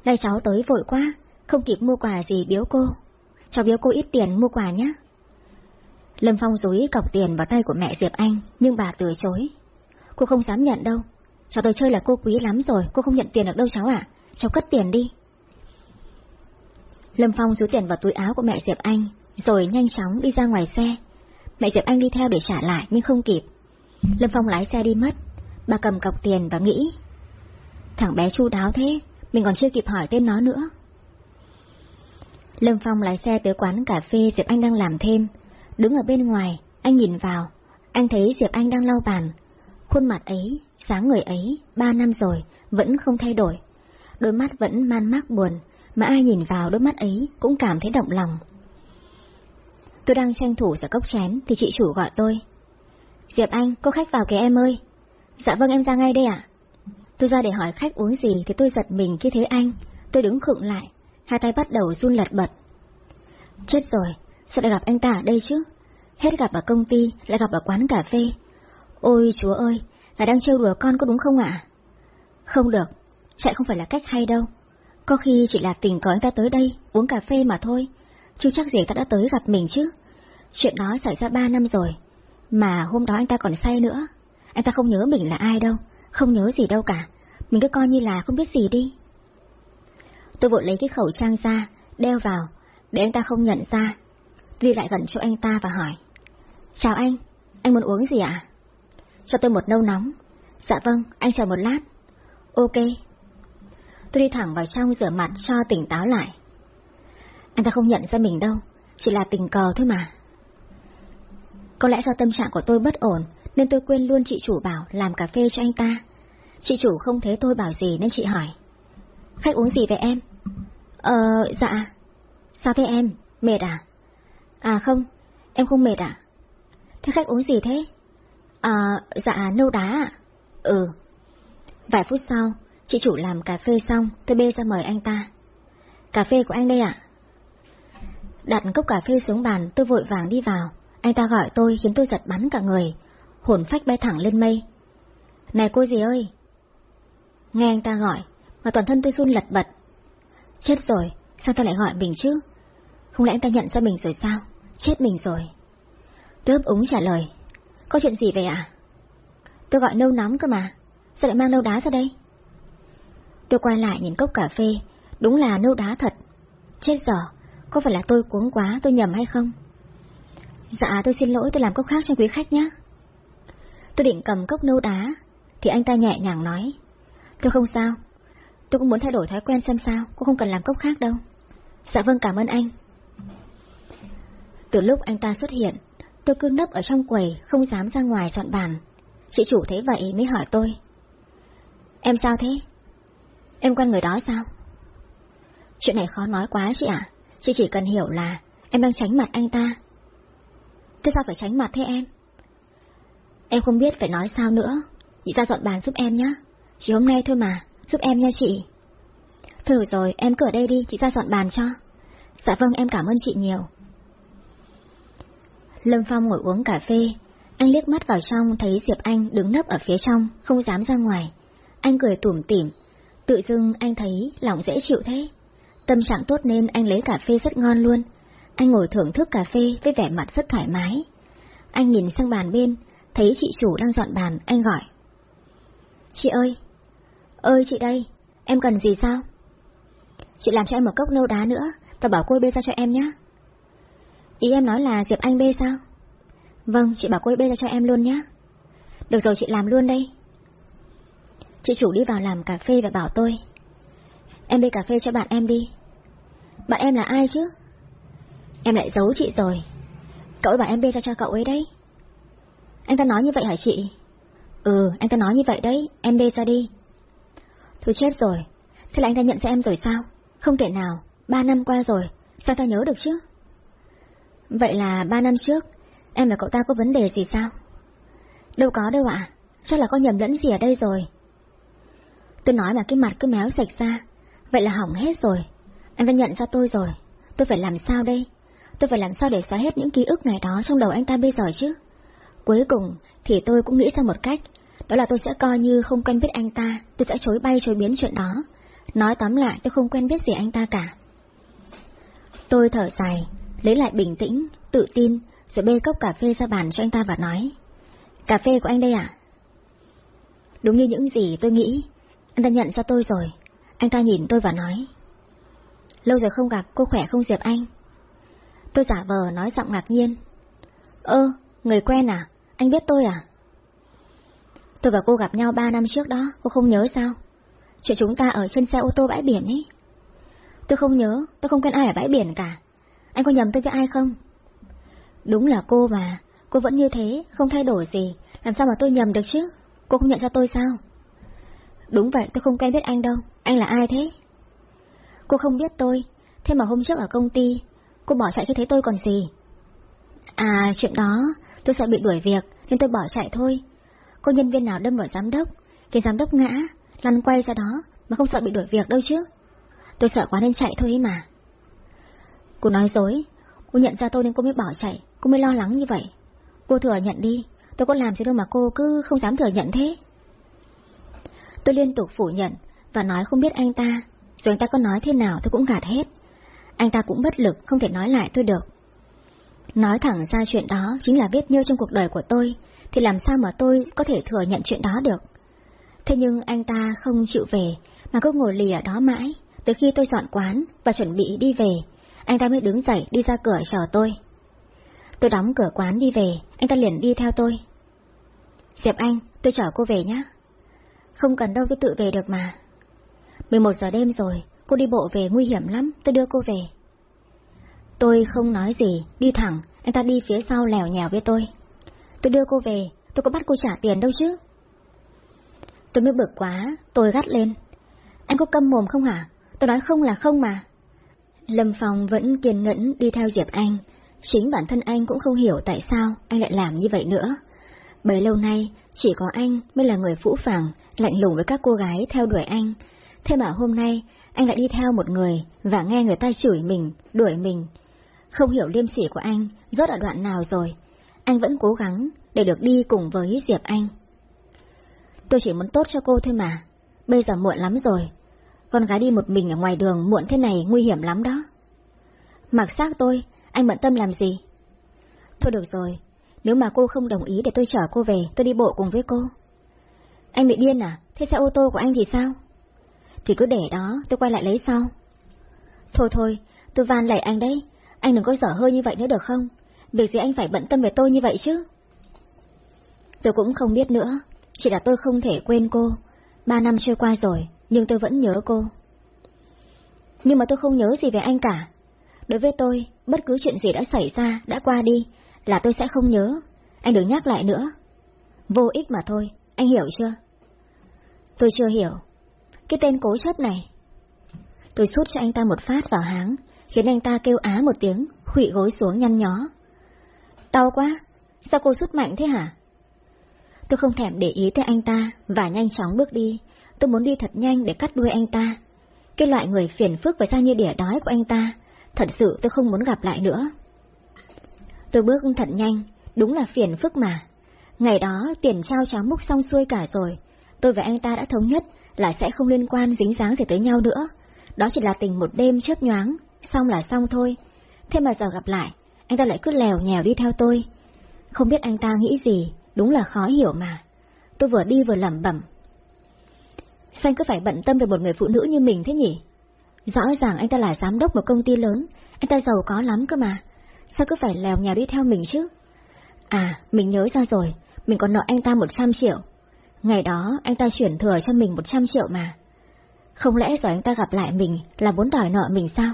nay cháu tới vội quá, không kịp mua quà gì biếu cô. Cháu biếu cô ít tiền mua quà nhé. Lâm Phong dúi cọc tiền vào tay của mẹ Diệp Anh, nhưng bà từ chối. Cô không dám nhận đâu. Cháu tôi chơi là cô quý lắm rồi, cô không nhận tiền được đâu cháu ạ. Cháu cất tiền đi. Lâm Phong giữ tiền vào túi áo của mẹ Diệp Anh, rồi nhanh chóng đi ra ngoài xe. Mẹ Diệp Anh đi theo để trả lại nhưng không kịp. Lâm Phong lái xe đi mất, bà cầm cọc tiền và nghĩ. Thằng bé chu đáo thế, mình còn chưa kịp hỏi tên nó nữa. Lâm Phong lái xe tới quán cà phê Diệp Anh đang làm thêm. Đứng ở bên ngoài, anh nhìn vào, anh thấy Diệp Anh đang lau bàn. Khuôn mặt ấy, sáng người ấy, ba năm rồi, vẫn không thay đổi. Đôi mắt vẫn man mác buồn, mà ai nhìn vào đôi mắt ấy cũng cảm thấy động lòng. Tôi đang tranh thủ ra cốc chén thì chị chủ gọi tôi. Diệp Anh, có khách vào kìa em ơi. Dạ vâng em ra ngay đây ạ. Tôi ra để hỏi khách uống gì thì tôi giật mình khi thấy anh. Tôi đứng khựng lại, hai tay bắt đầu run lật bật. Chết rồi, sao lại gặp anh ta ở đây chứ? Hết gặp ở công ty, lại gặp ở quán cà phê. Ôi chúa ơi, là đang trêu đùa con có đúng không ạ? Không được, chạy không phải là cách hay đâu. Có khi chỉ là tình cờ anh ta tới đây, uống cà phê mà thôi. Chứ chắc gì ta đã tới gặp mình chứ. Chuyện đó xảy ra ba năm rồi. Mà hôm đó anh ta còn say nữa. Anh ta không nhớ mình là ai đâu, không nhớ gì đâu cả. Mình cứ coi như là không biết gì đi. Tôi vội lấy cái khẩu trang ra, đeo vào, để anh ta không nhận ra. Vi lại gần chỗ anh ta và hỏi. Chào anh, anh muốn uống gì ạ? Cho tôi một nâu nóng. Dạ vâng, anh chờ một lát. Ok. Tôi đi thẳng vào trong rửa mặt cho tỉnh táo lại. Anh ta không nhận ra mình đâu, chỉ là tình cờ thôi mà. Có lẽ do tâm trạng của tôi bất ổn, nên tôi quên luôn chị chủ bảo làm cà phê cho anh ta. Chị chủ không thấy tôi bảo gì nên chị hỏi. Khách uống gì vậy em? Ờ, dạ. Sao thế em? Mệt à? À không, em không mệt à? Thế khách uống gì thế? À, dạ, nâu đá ạ. Ừ. Vài phút sau, chị chủ làm cà phê xong, tôi bê ra mời anh ta. Cà phê của anh đây ạ. Đặt cốc cà phê xuống bàn, tôi vội vàng đi vào. Anh ta gọi tôi khiến tôi giật bắn cả người, hồn phách bay thẳng lên mây. Này cô gì ơi! Nghe anh ta gọi, mà toàn thân tôi run lật bật. Chết rồi, sao ta lại gọi mình chứ? Không lẽ anh ta nhận ra mình rồi sao? Chết mình rồi. Tôi ấp úng trả lời. Có chuyện gì vậy ạ? À? Tôi gọi nâu nóng cơ mà, sao lại mang nâu đá ra đây? Tôi quay lại nhìn cốc cà phê, đúng là nâu đá thật. Chết giờ, có phải là tôi cuống quá, tôi nhầm hay không? Dạ, tôi xin lỗi, tôi làm cốc khác cho quý khách nhé. Tôi định cầm cốc nâu đá, thì anh ta nhẹ nhàng nói. Tôi không sao, tôi cũng muốn thay đổi thói quen xem sao, cũng không cần làm cốc khác đâu. Dạ vâng, cảm ơn anh. Từ lúc anh ta xuất hiện, tôi cứ nấp ở trong quầy, không dám ra ngoài dọn bàn. Chị chủ thấy vậy mới hỏi tôi. Em sao thế? Em quen người đó sao? Chuyện này khó nói quá chị ạ. Chị chỉ cần hiểu là em đang tránh mặt anh ta. Thế sao phải tránh mặt thế em? Em không biết phải nói sao nữa. Chị ra dọn bàn giúp em nhé. Chỉ hôm nay thôi mà, giúp em nha chị. thử rồi, em cửa đây đi, chị ra dọn bàn cho. Dạ vâng, em cảm ơn chị nhiều. Lâm Phong ngồi uống cà phê, anh liếc mắt vào trong thấy Diệp Anh đứng nấp ở phía trong, không dám ra ngoài. Anh cười tủm tỉm, tự dưng anh thấy lòng dễ chịu thế. Tâm trạng tốt nên anh lấy cà phê rất ngon luôn. Anh ngồi thưởng thức cà phê với vẻ mặt rất thoải mái. Anh nhìn sang bàn bên, thấy chị chủ đang dọn bàn, anh gọi. Chị ơi! Ơi chị đây, em cần gì sao? Chị làm cho em một cốc nâu đá nữa, và bảo cô bê ra cho em nhé. Ý em nói là Diệp Anh bê sao? Vâng, chị bảo cô ấy bê ra cho em luôn nhé. Được rồi chị làm luôn đây. Chị chủ đi vào làm cà phê và bảo tôi. Em bê cà phê cho bạn em đi. Bạn em là ai chứ? Em lại giấu chị rồi. Cậu ấy bảo em bê ra cho cậu ấy đấy. Anh ta nói như vậy hả chị? Ừ, anh ta nói như vậy đấy, em bê ra đi tôi chết rồi, thế là anh ta nhận ra em rồi sao? Không thể nào, ba năm qua rồi, sao ta nhớ được chứ? Vậy là ba năm trước, em và cậu ta có vấn đề gì sao? Đâu có đâu ạ, chắc là có nhầm lẫn gì ở đây rồi. Tôi nói mà cái mặt cứ méo sạch ra, vậy là hỏng hết rồi. Anh ta nhận ra tôi rồi, tôi phải làm sao đây? Tôi phải làm sao để xóa hết những ký ức ngày đó trong đầu anh ta bây giờ chứ? Cuối cùng thì tôi cũng nghĩ ra một cách, đó là tôi sẽ coi như không quen biết anh ta, tôi sẽ chối bay chối biến chuyện đó. Nói tóm lại tôi không quen biết gì anh ta cả. Tôi thở dài, lấy lại bình tĩnh, tự tin, rồi bê cốc cà phê ra bàn cho anh ta và nói. Cà phê của anh đây à? Đúng như những gì tôi nghĩ, anh ta nhận ra tôi rồi. Anh ta nhìn tôi và nói. Lâu rồi không gặp, cô khỏe không Diệp Anh? Tôi giả vờ nói giọng ngạc nhiên. Ơ, người quen à? Anh biết tôi à? Tôi và cô gặp nhau ba năm trước đó, cô không nhớ sao? Chuyện chúng ta ở trên xe ô tô bãi biển ấy. Tôi không nhớ, tôi không quen ai ở bãi biển cả. Anh có nhầm tôi với ai không? Đúng là cô mà, cô vẫn như thế, không thay đổi gì, làm sao mà tôi nhầm được chứ? Cô không nhận ra tôi sao? Đúng vậy, tôi không quen biết anh đâu, anh là ai thế? Cô không biết tôi, thế mà hôm trước ở công ty, cô bỏ chạy khi thấy tôi còn gì? À, chuyện đó, tôi sợ bị đuổi việc, nên tôi bỏ chạy thôi. Cô nhân viên nào đâm vào giám đốc, cái giám đốc ngã, lăn quay ra đó mà không sợ bị đuổi việc đâu chứ. Tôi sợ quá nên chạy thôi mà. Cô nói dối, cô nhận ra tôi nên cô mới bỏ chạy, cô mới lo lắng như vậy. Cô thừa nhận đi, tôi có làm gì đâu mà cô cứ không dám thừa nhận thế. Tôi liên tục phủ nhận và nói không biết anh ta, rồi anh ta có nói thế nào tôi cũng gạt hết. Anh ta cũng bất lực, không thể nói lại tôi được. Nói thẳng ra chuyện đó chính là biết nhiêu trong cuộc đời của tôi, thì làm sao mà tôi có thể thừa nhận chuyện đó được. Thế nhưng anh ta không chịu về, mà cứ ngồi lì ở đó mãi, từ khi tôi dọn quán và chuẩn bị đi về, anh ta mới đứng dậy đi ra cửa chờ tôi. Tôi đóng cửa quán đi về, anh ta liền đi theo tôi. Diệp Anh, tôi chở cô về nhé. Không cần đâu tôi tự về được mà. 11 giờ đêm rồi, cô đi bộ về nguy hiểm lắm, tôi đưa cô về. Tôi không nói gì, đi thẳng, anh ta đi phía sau lèo nhèo với tôi. Tôi đưa cô về, tôi có bắt cô trả tiền đâu chứ. Tôi mới bực quá, tôi gắt lên. Anh có câm mồm không hả? Tôi nói không là không mà. Lâm Phong vẫn kiên nhẫn đi theo Diệp Anh. Chính bản thân anh cũng không hiểu tại sao anh lại làm như vậy nữa. Bấy lâu nay, chỉ có anh mới là người phũ phàng, lạnh lùng với các cô gái theo đuổi anh. Thế mà hôm nay, anh lại đi theo một người và nghe người ta chửi mình, đuổi mình. Không hiểu liêm sỉ của anh rớt ở đoạn nào rồi. Anh vẫn cố gắng để được đi cùng với Diệp Anh. Tôi chỉ muốn tốt cho cô thôi mà. Bây giờ muộn lắm rồi. Con gái đi một mình ở ngoài đường muộn thế này nguy hiểm lắm đó. Mặc xác tôi, anh bận tâm làm gì? Thôi được rồi, nếu mà cô không đồng ý để tôi chở cô về, tôi đi bộ cùng với cô. Anh bị điên à? Thế xe ô tô của anh thì sao? Thì cứ để đó, tôi quay lại lấy sau. Thôi thôi, tôi van lạy anh đấy, anh đừng có dở hơi như vậy nữa được không? Việc gì anh phải bận tâm về tôi như vậy chứ? Tôi cũng không biết nữa, chỉ là tôi không thể quên cô. Ba năm trôi qua rồi, nhưng tôi vẫn nhớ cô. Nhưng mà tôi không nhớ gì về anh cả. Đối với tôi, bất cứ chuyện gì đã xảy ra, đã qua đi, là tôi sẽ không nhớ. Anh đừng nhắc lại nữa. Vô ích mà thôi, anh hiểu chưa? Tôi chưa hiểu. Cái tên cố chấp này. Tôi sút cho anh ta một phát vào háng, khiến anh ta kêu á một tiếng, khụy gối xuống nhăn nhó. Đau quá, sao cô sút mạnh thế hả? Tôi không thèm để ý tới anh ta và nhanh chóng bước đi. Tôi muốn đi thật nhanh để cắt đuôi anh ta. Cái loại người phiền phức và ra như đỉa đói của anh ta, thật sự tôi không muốn gặp lại nữa. Tôi bước thật nhanh, đúng là phiền phức mà. Ngày đó tiền trao cháo múc xong xuôi cả rồi, tôi và anh ta đã thống nhất là sẽ không liên quan dính dáng gì tới nhau nữa. Đó chỉ là tình một đêm chớp nhoáng, xong là xong thôi. Thế mà giờ gặp lại, anh ta lại cứ lèo nhèo đi theo tôi. Không biết anh ta nghĩ gì, đúng là khó hiểu mà. Tôi vừa đi vừa lẩm bẩm. Sao anh cứ phải bận tâm về một người phụ nữ như mình thế nhỉ? Rõ ràng anh ta là giám đốc một công ty lớn, anh ta giàu có lắm cơ mà. Sao cứ phải lèo nhèo đi theo mình chứ? À, mình nhớ ra rồi, mình còn nợ anh ta 100 triệu. Ngày đó anh ta chuyển thừa cho mình 100 triệu mà. Không lẽ giờ anh ta gặp lại mình là muốn đòi nợ mình sao?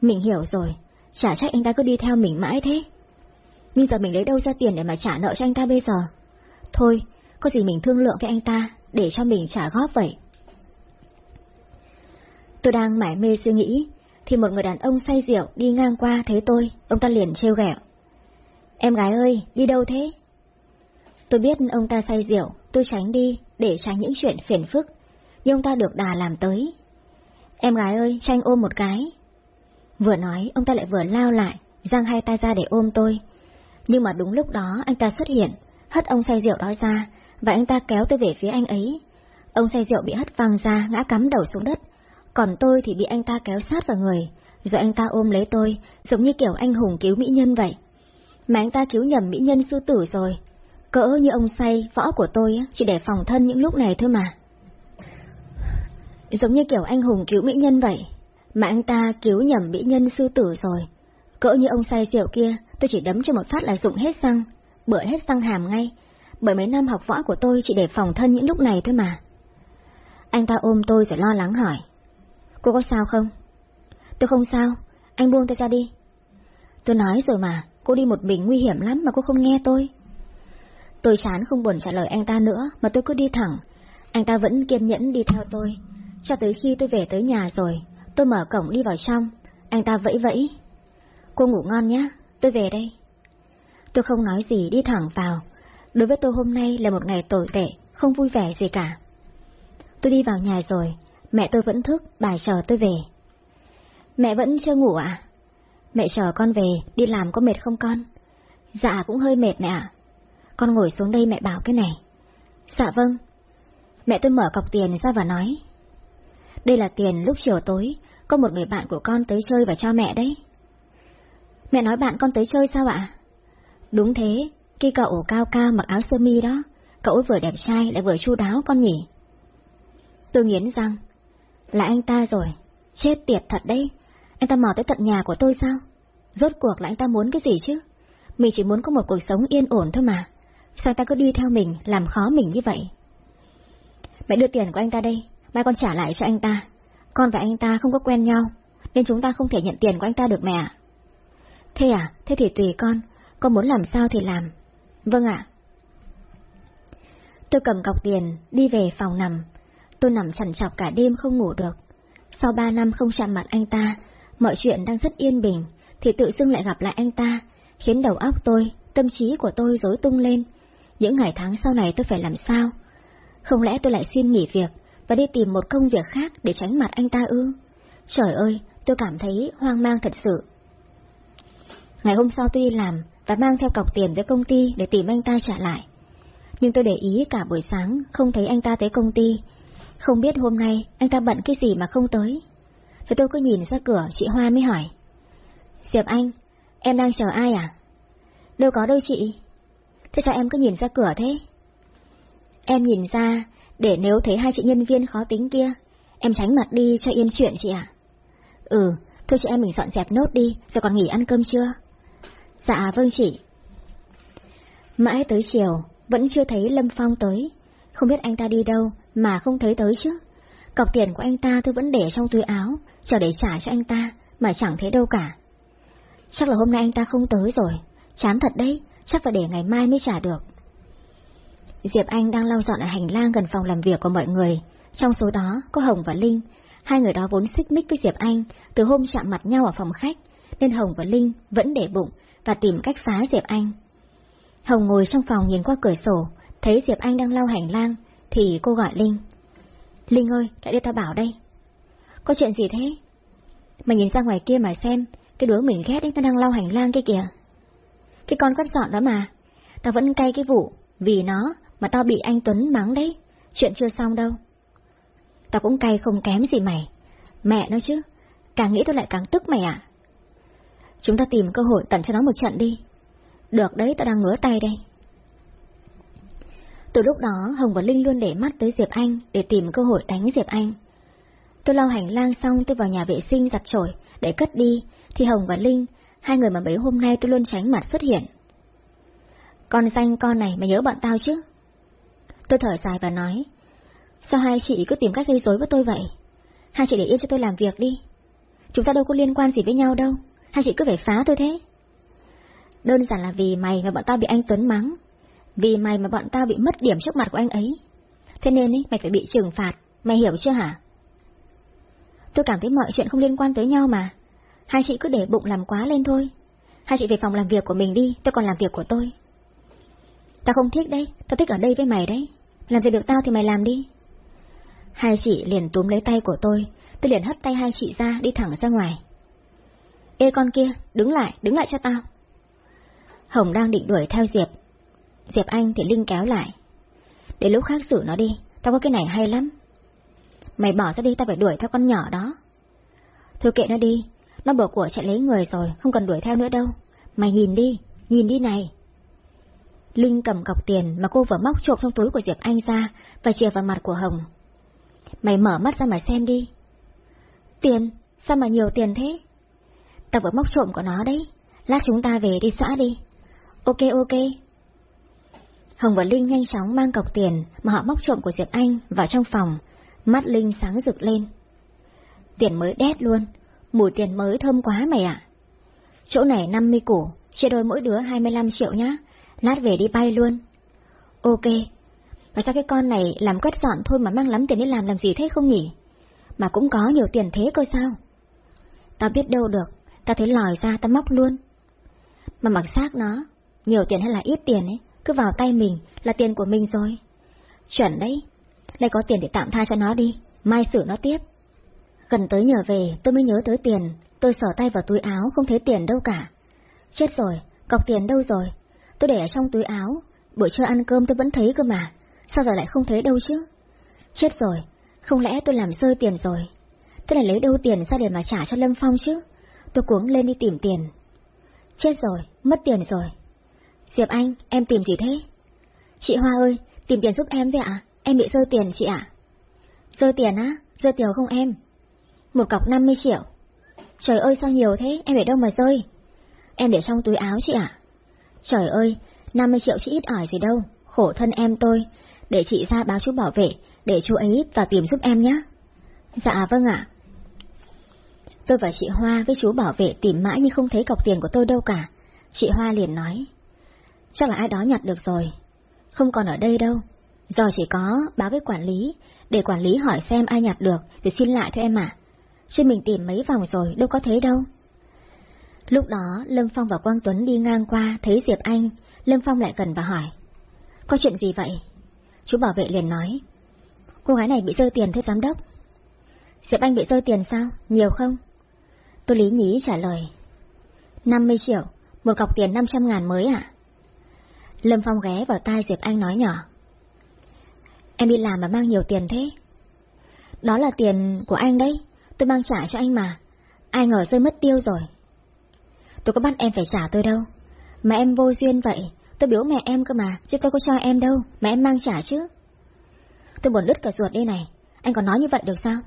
Mình hiểu rồi, chả trách anh ta cứ đi theo mình mãi thế. Nhưng giờ mình lấy đâu ra tiền để mà trả nợ cho anh ta bây giờ? Thôi, có gì mình thương lượng với anh ta để cho mình trả góp vậy. Tôi đang mải mê suy nghĩ, thì một người đàn ông say rượu đi ngang qua thấy tôi, ông ta liền trêu ghẹo. Em gái ơi, đi đâu thế? Tôi biết ông ta say rượu, tôi tránh đi để tránh những chuyện phiền phức, nhưng ông ta được đà làm tới. Em gái ơi, tranh ôm một cái. Vừa nói, ông ta lại vừa lao lại, giang hai tay ra để ôm tôi. Nhưng mà đúng lúc đó anh ta xuất hiện, hất ông say rượu đó ra, và anh ta kéo tôi về phía anh ấy. Ông say rượu bị hất văng ra, ngã cắm đầu xuống đất, còn tôi thì bị anh ta kéo sát vào người, rồi anh ta ôm lấy tôi, giống như kiểu anh hùng cứu mỹ nhân vậy. Mà anh ta cứu nhầm mỹ nhân sư tử rồi, cỡ như ông say, võ của tôi chỉ để phòng thân những lúc này thôi mà. Giống như kiểu anh hùng cứu mỹ nhân vậy, mà anh ta cứu nhầm mỹ nhân sư tử rồi. Cỡ như ông say rượu kia, tôi chỉ đấm cho một phát là dụng hết xăng, bữa hết xăng hàm ngay, bởi mấy năm học võ của tôi chỉ để phòng thân những lúc này thôi mà. Anh ta ôm tôi rồi lo lắng hỏi. Cô có sao không? Tôi không sao, anh buông tôi ra đi. Tôi nói rồi mà, cô đi một mình nguy hiểm lắm mà cô không nghe tôi. Tôi chán không buồn trả lời anh ta nữa mà tôi cứ đi thẳng. Anh ta vẫn kiên nhẫn đi theo tôi. Cho tới khi tôi về tới nhà rồi, tôi mở cổng đi vào trong. Anh ta vẫy vẫy. Cô ngủ ngon nhé, tôi về đây. Tôi không nói gì đi thẳng vào. Đối với tôi hôm nay là một ngày tồi tệ, không vui vẻ gì cả. Tôi đi vào nhà rồi, mẹ tôi vẫn thức, bài chờ tôi về. Mẹ vẫn chưa ngủ à? Mẹ chờ con về, đi làm có mệt không con? Dạ cũng hơi mệt mẹ ạ. Con ngồi xuống đây mẹ bảo cái này. Dạ vâng. Mẹ tôi mở cọc tiền ra và nói. Đây là tiền lúc chiều tối, có một người bạn của con tới chơi và cho mẹ đấy. Mẹ nói bạn con tới chơi sao ạ? Đúng thế, cái cậu cao cao mặc áo sơ mi đó, cậu vừa đẹp trai lại vừa chu đáo con nhỉ. Tôi nghiến răng, là anh ta rồi, chết tiệt thật đấy, anh ta mò tới tận nhà của tôi sao? Rốt cuộc là anh ta muốn cái gì chứ? Mình chỉ muốn có một cuộc sống yên ổn thôi mà. Sao ta cứ đi theo mình, làm khó mình như vậy? Mẹ đưa tiền của anh ta đây, mai con trả lại cho anh ta. Con và anh ta không có quen nhau, nên chúng ta không thể nhận tiền của anh ta được mẹ ạ. Thế à, thế thì tùy con, con muốn làm sao thì làm. Vâng ạ. Tôi cầm cọc tiền, đi về phòng nằm. Tôi nằm chằn chọc cả đêm không ngủ được. Sau ba năm không chạm mặt anh ta, mọi chuyện đang rất yên bình, thì tự dưng lại gặp lại anh ta, khiến đầu óc tôi, tâm trí của tôi rối tung lên. Những ngày tháng sau này tôi phải làm sao? Không lẽ tôi lại xin nghỉ việc và đi tìm một công việc khác để tránh mặt anh ta ư? Trời ơi, tôi cảm thấy hoang mang thật sự. Ngày hôm sau tôi đi làm và mang theo cọc tiền tới công ty để tìm anh ta trả lại. Nhưng tôi để ý cả buổi sáng không thấy anh ta tới công ty. Không biết hôm nay anh ta bận cái gì mà không tới. Thế tôi cứ nhìn ra cửa chị Hoa mới hỏi. Diệp Anh, em đang chờ ai à? Đâu có đâu chị. Thế sao em cứ nhìn ra cửa thế? Em nhìn ra, để nếu thấy hai chị nhân viên khó tính kia, em tránh mặt đi cho yên chuyện chị ạ. Ừ, thôi chị em mình dọn dẹp nốt đi, rồi còn nghỉ ăn cơm chưa? Dạ vâng chị. Mãi tới chiều, vẫn chưa thấy Lâm Phong tới. Không biết anh ta đi đâu mà không thấy tới chứ. Cọc tiền của anh ta tôi vẫn để trong túi áo, chờ để trả cho anh ta, mà chẳng thấy đâu cả. Chắc là hôm nay anh ta không tới rồi. Chán thật đấy, chắc phải để ngày mai mới trả được. Diệp Anh đang lau dọn ở hành lang gần phòng làm việc của mọi người. Trong số đó có Hồng và Linh. Hai người đó vốn xích mích với Diệp Anh từ hôm chạm mặt nhau ở phòng khách, nên Hồng và Linh vẫn để bụng và tìm cách phá Diệp Anh. Hồng ngồi trong phòng nhìn qua cửa sổ, thấy Diệp Anh đang lau hành lang, thì cô gọi Linh. Linh ơi, lại đưa ta bảo đây. Có chuyện gì thế? Mà nhìn ra ngoài kia mà xem, cái đứa mình ghét ấy nó đang lau hành lang kia kìa. Cái con quét dọn đó mà, tao vẫn cay cái vụ, vì nó mà tao bị anh Tuấn mắng đấy, chuyện chưa xong đâu. Tao cũng cay không kém gì mày, mẹ nói chứ, càng nghĩ tôi lại càng tức mày ạ. Chúng ta tìm cơ hội tận cho nó một trận đi. Được đấy, tao đang ngứa tay đây. Từ lúc đó, Hồng và Linh luôn để mắt tới Diệp Anh để tìm cơ hội đánh Diệp Anh. Tôi lau hành lang xong tôi vào nhà vệ sinh giặt chổi để cất đi, thì Hồng và Linh, hai người mà mấy hôm nay tôi luôn tránh mặt xuất hiện. Con danh con này mà nhớ bọn tao chứ? Tôi thở dài và nói, sao hai chị cứ tìm cách gây rối với tôi vậy? Hai chị để yên cho tôi làm việc đi. Chúng ta đâu có liên quan gì với nhau đâu, hai chị cứ phải phá tôi thế. Đơn giản là vì mày mà bọn tao bị anh Tuấn mắng, vì mày mà bọn tao bị mất điểm trước mặt của anh ấy. Thế nên ý, mày phải bị trừng phạt, mày hiểu chưa hả? Tôi cảm thấy mọi chuyện không liên quan tới nhau mà. Hai chị cứ để bụng làm quá lên thôi. Hai chị về phòng làm việc của mình đi, tôi còn làm việc của tôi. Tao không thích đấy, tao thích ở đây với mày đấy. Làm gì được tao thì mày làm đi. Hai chị liền túm lấy tay của tôi, tôi liền hất tay hai chị ra đi thẳng ra ngoài. Ê con kia, đứng lại, đứng lại cho tao. Hồng đang định đuổi theo Diệp. Diệp Anh thì Linh kéo lại. Để lúc khác xử nó đi, tao có cái này hay lắm. Mày bỏ ra đi tao phải đuổi theo con nhỏ đó. Thôi kệ nó đi, nó bỏ của chạy lấy người rồi, không cần đuổi theo nữa đâu. Mày nhìn đi, nhìn đi này. Linh cầm cọc tiền mà cô vừa móc trộm trong túi của Diệp Anh ra và chìa vào mặt của Hồng. Mày mở mắt ra mà xem đi. Tiền? Sao mà nhiều tiền thế? Tao vừa móc trộm của nó đấy. Lát chúng ta về đi xã đi. Ok ok. Hồng và Linh nhanh chóng mang cọc tiền mà họ móc trộm của Diệp Anh vào trong phòng. Mắt Linh sáng rực lên. Tiền mới đét luôn. Mùi tiền mới thơm quá mày ạ. Chỗ này 50 củ, chia đôi mỗi đứa 25 triệu nhá lát về đi bay luôn. Ok, mà sao cái con này làm quét dọn thôi mà mang lắm tiền đi làm làm gì thế không nhỉ? Mà cũng có nhiều tiền thế cơ sao? Tao biết đâu được, tao thấy lòi ra tao móc luôn. Mà mặc xác nó, nhiều tiền hay là ít tiền ấy, cứ vào tay mình là tiền của mình rồi. Chuẩn đấy, đây có tiền để tạm tha cho nó đi, mai xử nó tiếp. Gần tới nhờ về tôi mới nhớ tới tiền, tôi sờ tay vào túi áo không thấy tiền đâu cả. Chết rồi, cọc tiền đâu rồi? Tôi để ở trong túi áo, buổi trưa ăn cơm tôi vẫn thấy cơ mà, sao giờ lại không thấy đâu chứ? Chết rồi, không lẽ tôi làm rơi tiền rồi? Tôi lại lấy đâu tiền ra để mà trả cho Lâm Phong chứ? Tôi cuống lên đi tìm tiền. Chết rồi, mất tiền rồi. Diệp Anh, em tìm gì thế? Chị Hoa ơi, tìm tiền giúp em với ạ, em bị rơi tiền chị ạ. Rơi tiền á, rơi tiền không em? Một cọc 50 triệu. Trời ơi sao nhiều thế, em để đâu mà rơi? Em để trong túi áo chị ạ. Trời ơi, 50 triệu chỉ ít ỏi gì đâu, khổ thân em tôi. Để chị ra báo chú bảo vệ, để chú ấy và tìm giúp em nhé. Dạ vâng ạ. Tôi và chị Hoa với chú bảo vệ tìm mãi nhưng không thấy cọc tiền của tôi đâu cả. Chị Hoa liền nói. Chắc là ai đó nhặt được rồi. Không còn ở đây đâu. Giờ chỉ có báo với quản lý, để quản lý hỏi xem ai nhặt được thì xin lại thôi em ạ. Chứ mình tìm mấy vòng rồi, đâu có thấy đâu. Lúc đó, Lâm Phong và Quang Tuấn đi ngang qua, thấy Diệp Anh, Lâm Phong lại gần và hỏi. Có chuyện gì vậy? Chú bảo vệ liền nói. Cô gái này bị rơi tiền thưa giám đốc. Diệp Anh bị rơi tiền sao? Nhiều không? Tôi lý nhí trả lời. 50 triệu, một cọc tiền 500 ngàn mới ạ. Lâm Phong ghé vào tai Diệp Anh nói nhỏ. Em đi làm mà mang nhiều tiền thế. Đó là tiền của anh đấy, tôi mang trả cho anh mà. Ai ngờ rơi mất tiêu rồi. Tôi có bắt em phải trả tôi đâu. Mà em vô duyên vậy, tôi biếu mẹ em cơ mà, chứ tôi có cho em đâu, mà em mang trả chứ. Tôi buồn đứt cả ruột đây này, anh còn nói như vậy được sao?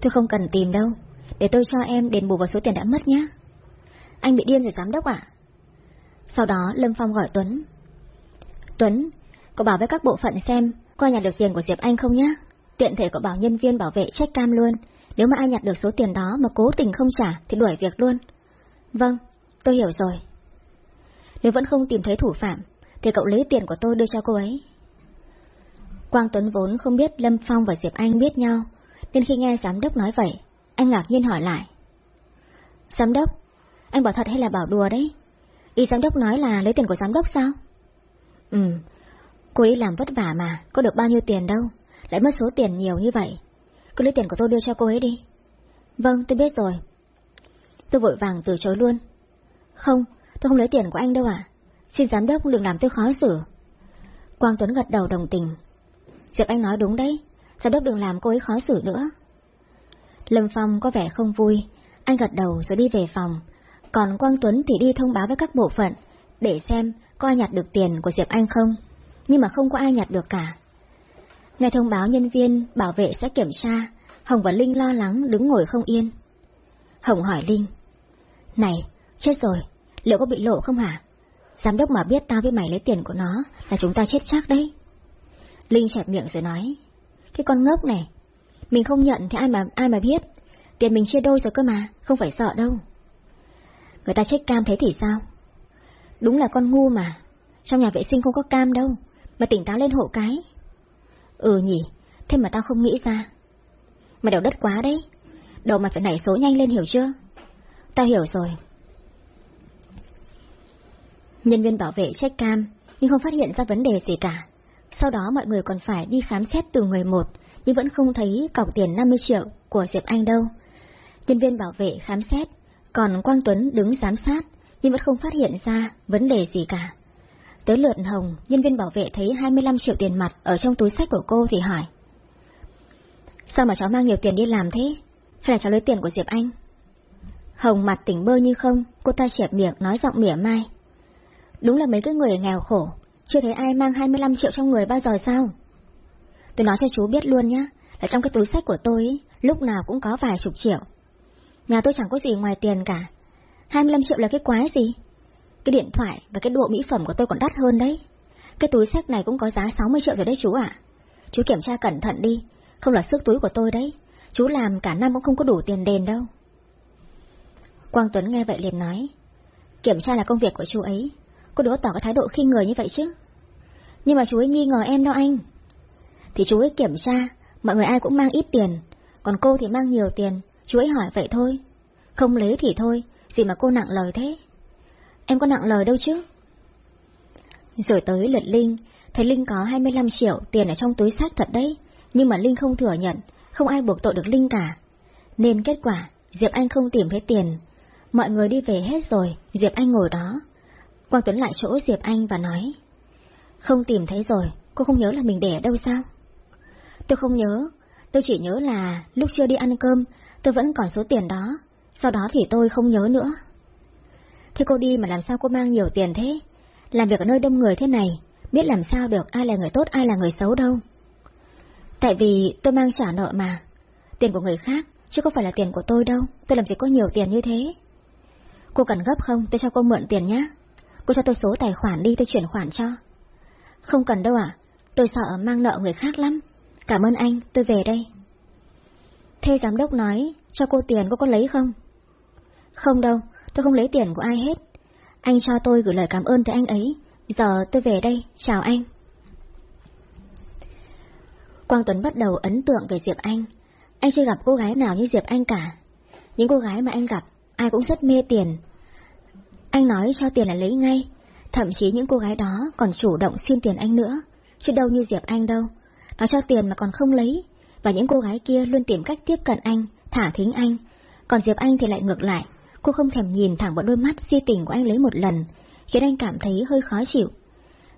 Tôi không cần tìm đâu, để tôi cho em đền bù vào số tiền đã mất nhé. Anh bị điên rồi giám đốc ạ. Sau đó Lâm Phong gọi Tuấn. Tuấn, cậu bảo với các bộ phận xem có nhặt được tiền của Diệp Anh không nhé? Tiện thể cậu bảo nhân viên bảo vệ check cam luôn, nếu mà ai nhặt được số tiền đó mà cố tình không trả thì đuổi việc luôn. Vâng, tôi hiểu rồi. Nếu vẫn không tìm thấy thủ phạm, thì cậu lấy tiền của tôi đưa cho cô ấy. Quang Tuấn vốn không biết Lâm Phong và Diệp Anh biết nhau, nên khi nghe giám đốc nói vậy, anh ngạc nhiên hỏi lại. Giám đốc, anh bảo thật hay là bảo đùa đấy? Ý giám đốc nói là lấy tiền của giám đốc sao? Ừ, cô ấy làm vất vả mà, có được bao nhiêu tiền đâu, lại mất số tiền nhiều như vậy. Cứ lấy tiền của tôi đưa cho cô ấy đi. Vâng, tôi biết rồi. Tôi vội vàng từ chối luôn. Không, tôi không lấy tiền của anh đâu ạ. Xin giám đốc đừng làm tôi khó xử. Quang Tuấn gật đầu đồng tình. Diệp Anh nói đúng đấy, giám đốc đừng làm cô ấy khó xử nữa. Lâm Phong có vẻ không vui, anh gật đầu rồi đi về phòng, còn Quang Tuấn thì đi thông báo với các bộ phận, để xem có ai nhặt được tiền của Diệp Anh không, nhưng mà không có ai nhặt được cả. Nghe thông báo nhân viên bảo vệ sẽ kiểm tra, Hồng và Linh lo lắng đứng ngồi không yên. Hồng hỏi Linh, này, chết rồi, liệu có bị lộ không hả? Giám đốc mà biết tao với mày lấy tiền của nó là chúng ta chết chắc đấy. Linh chẹp miệng rồi nói, Cái con ngốc này, mình không nhận thì ai mà ai mà biết, tiền mình chia đôi rồi cơ mà, không phải sợ đâu. Người ta chết cam thế thì sao? Đúng là con ngu mà, trong nhà vệ sinh không có cam đâu, mà tỉnh táo lên hộ cái. Ừ nhỉ, thế mà tao không nghĩ ra. Mày đầu đất quá đấy, đầu mày phải nảy số nhanh lên hiểu chưa? Tao hiểu rồi. Nhân viên bảo vệ check cam, nhưng không phát hiện ra vấn đề gì cả. Sau đó mọi người còn phải đi khám xét từ người một, nhưng vẫn không thấy cọc tiền 50 triệu của Diệp Anh đâu. Nhân viên bảo vệ khám xét, còn Quang Tuấn đứng giám sát, nhưng vẫn không phát hiện ra vấn đề gì cả. Tới lượt Hồng, nhân viên bảo vệ thấy 25 triệu tiền mặt ở trong túi sách của cô thì hỏi. Sao mà cháu mang nhiều tiền đi làm thế? Hay là cháu lấy tiền của Diệp Anh? Hồng mặt tỉnh bơ như không, cô ta chẹp miệng nói giọng mỉa mai. Đúng là mấy cái người nghèo khổ, chưa thấy ai mang 25 triệu trong người bao giờ sao? Tôi nói cho chú biết luôn nhá, là trong cái túi sách của tôi ý, lúc nào cũng có vài chục triệu. Nhà tôi chẳng có gì ngoài tiền cả. 25 triệu là cái quái gì? Cái điện thoại và cái độ mỹ phẩm của tôi còn đắt hơn đấy. Cái túi sách này cũng có giá 60 triệu rồi đấy chú ạ. Chú kiểm tra cẩn thận đi, không là sức túi của tôi đấy. Chú làm cả năm cũng không có đủ tiền đền đâu. Quang Tuấn nghe vậy liền nói. Kiểm tra là công việc của chú ấy. Cô đứa tỏ cái thái độ khi người như vậy chứ. Nhưng mà chú ấy nghi ngờ em đâu anh. Thì chú ấy kiểm tra, mọi người ai cũng mang ít tiền. Còn cô thì mang nhiều tiền, chú ấy hỏi vậy thôi. Không lấy thì thôi, gì mà cô nặng lời thế. Em có nặng lời đâu chứ. Rồi tới lượt Linh, thấy Linh có 25 triệu tiền ở trong túi sách thật đấy, nhưng mà Linh không thừa nhận, không ai buộc tội được Linh cả. Nên kết quả, Diệp Anh không tìm thấy tiền. Mọi người đi về hết rồi, Diệp Anh ngồi đó. Quang Tuấn lại chỗ Diệp Anh và nói, Không tìm thấy rồi, cô không nhớ là mình để ở đâu sao? Tôi không nhớ, tôi chỉ nhớ là lúc chưa đi ăn cơm, tôi vẫn còn số tiền đó, sau đó thì tôi không nhớ nữa. Thế cô đi mà làm sao cô mang nhiều tiền thế? Làm việc ở nơi đông người thế này, biết làm sao được ai là người tốt ai là người xấu đâu. Tại vì tôi mang trả nợ mà. Tiền của người khác, chứ không phải là tiền của tôi đâu. Tôi làm gì có nhiều tiền như thế. Cô cần gấp không? Tôi cho cô mượn tiền nhé. Cô cho tôi số tài khoản đi, tôi chuyển khoản cho. Không cần đâu ạ. Tôi sợ mang nợ người khác lắm. Cảm ơn anh, tôi về đây. Thê giám đốc nói, cho cô tiền cô có lấy không? Không đâu, tôi không lấy tiền của ai hết. Anh cho tôi gửi lời cảm ơn tới anh ấy. Giờ tôi về đây, chào anh. Quang Tuấn bắt đầu ấn tượng về Diệp Anh. Anh chưa gặp cô gái nào như Diệp Anh cả. Những cô gái mà anh gặp, ai cũng rất mê tiền. Anh nói cho tiền là lấy ngay, thậm chí những cô gái đó còn chủ động xin tiền anh nữa, chứ đâu như Diệp Anh đâu. Nó cho tiền mà còn không lấy, và những cô gái kia luôn tìm cách tiếp cận anh, thả thính anh. Còn Diệp Anh thì lại ngược lại, cô không thèm nhìn thẳng vào đôi mắt si tình của anh lấy một lần, khiến anh cảm thấy hơi khó chịu.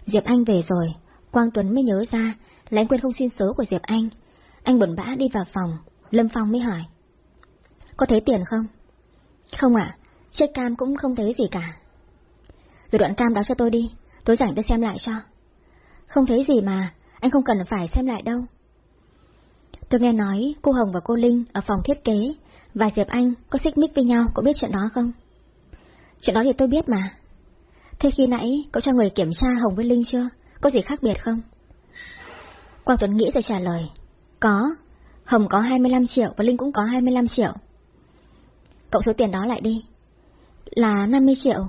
Diệp Anh về rồi, Quang Tuấn mới nhớ ra là anh quên không xin số của Diệp Anh. Anh buồn bã đi vào phòng, Lâm Phong mới hỏi. Có thấy tiền không? Không ạ, à, cam cũng không thấy gì cả. Rồi đoạn cam đó cho tôi đi, tôi rảnh tôi xem lại cho. Không thấy gì mà, anh không cần phải xem lại đâu. Tôi nghe nói cô Hồng và cô Linh ở phòng thiết kế và Diệp Anh có xích mích với nhau, có biết chuyện đó không? Chuyện đó thì tôi biết mà. Thế khi nãy cậu cho người kiểm tra Hồng với Linh chưa? Có gì khác biệt không? Quang Tuấn nghĩ rồi trả lời. Có. Hồng có 25 triệu và Linh cũng có 25 triệu cộng số tiền đó lại đi. Là 50 triệu.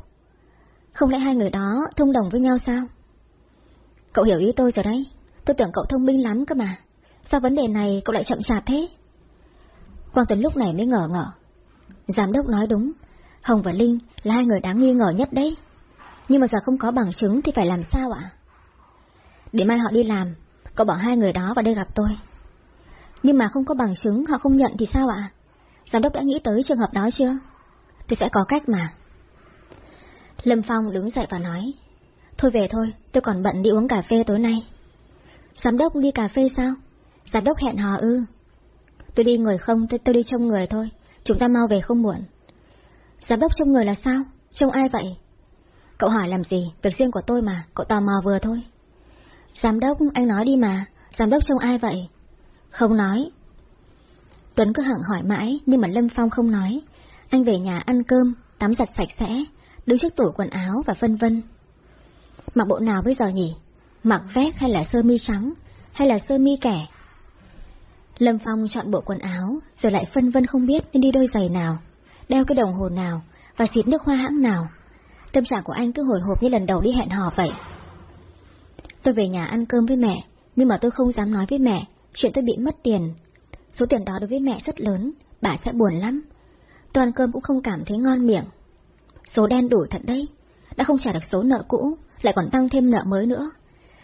Không lẽ hai người đó thông đồng với nhau sao? Cậu hiểu ý tôi rồi đấy. Tôi tưởng cậu thông minh lắm cơ mà. Sao vấn đề này cậu lại chậm chạp thế? Quang Tuấn lúc này mới ngờ ngờ. Giám đốc nói đúng. Hồng và Linh là hai người đáng nghi ngờ nhất đấy. Nhưng mà giờ không có bằng chứng thì phải làm sao ạ? Để mai họ đi làm, cậu bảo hai người đó vào đây gặp tôi. Nhưng mà không có bằng chứng họ không nhận thì sao ạ? Giám đốc đã nghĩ tới trường hợp đó chưa? Tôi sẽ có cách mà. Lâm Phong đứng dậy và nói. Thôi về thôi, tôi còn bận đi uống cà phê tối nay. Giám đốc đi cà phê sao? Giám đốc hẹn hò ư? Tôi đi người không, tôi, tôi đi trông người thôi. Chúng ta mau về không muộn. Giám đốc trông người là sao? Trông ai vậy? Cậu hỏi làm gì? Việc riêng của tôi mà, cậu tò mò vừa thôi. Giám đốc, anh nói đi mà. Giám đốc trông ai vậy? Không nói. Tuấn cứ hạng hỏi mãi, nhưng mà Lâm Phong không nói. Anh về nhà ăn cơm, tắm giặt sạch sẽ, đứng trước tủ quần áo và vân vân. Mặc bộ nào bây giờ nhỉ? Mặc vest hay là sơ mi trắng, hay là sơ mi kẻ? Lâm Phong chọn bộ quần áo, rồi lại phân vân không biết nên đi đôi giày nào, đeo cái đồng hồ nào, và xịt nước hoa hãng nào. Tâm trạng của anh cứ hồi hộp như lần đầu đi hẹn hò vậy. Tôi về nhà ăn cơm với mẹ, nhưng mà tôi không dám nói với mẹ chuyện tôi bị mất tiền. Số tiền đó đối với mẹ rất lớn, bà sẽ buồn lắm. Tôi ăn cơm cũng không cảm thấy ngon miệng. Số đen đủ thật đấy, đã không trả được số nợ cũ, lại còn tăng thêm nợ mới nữa.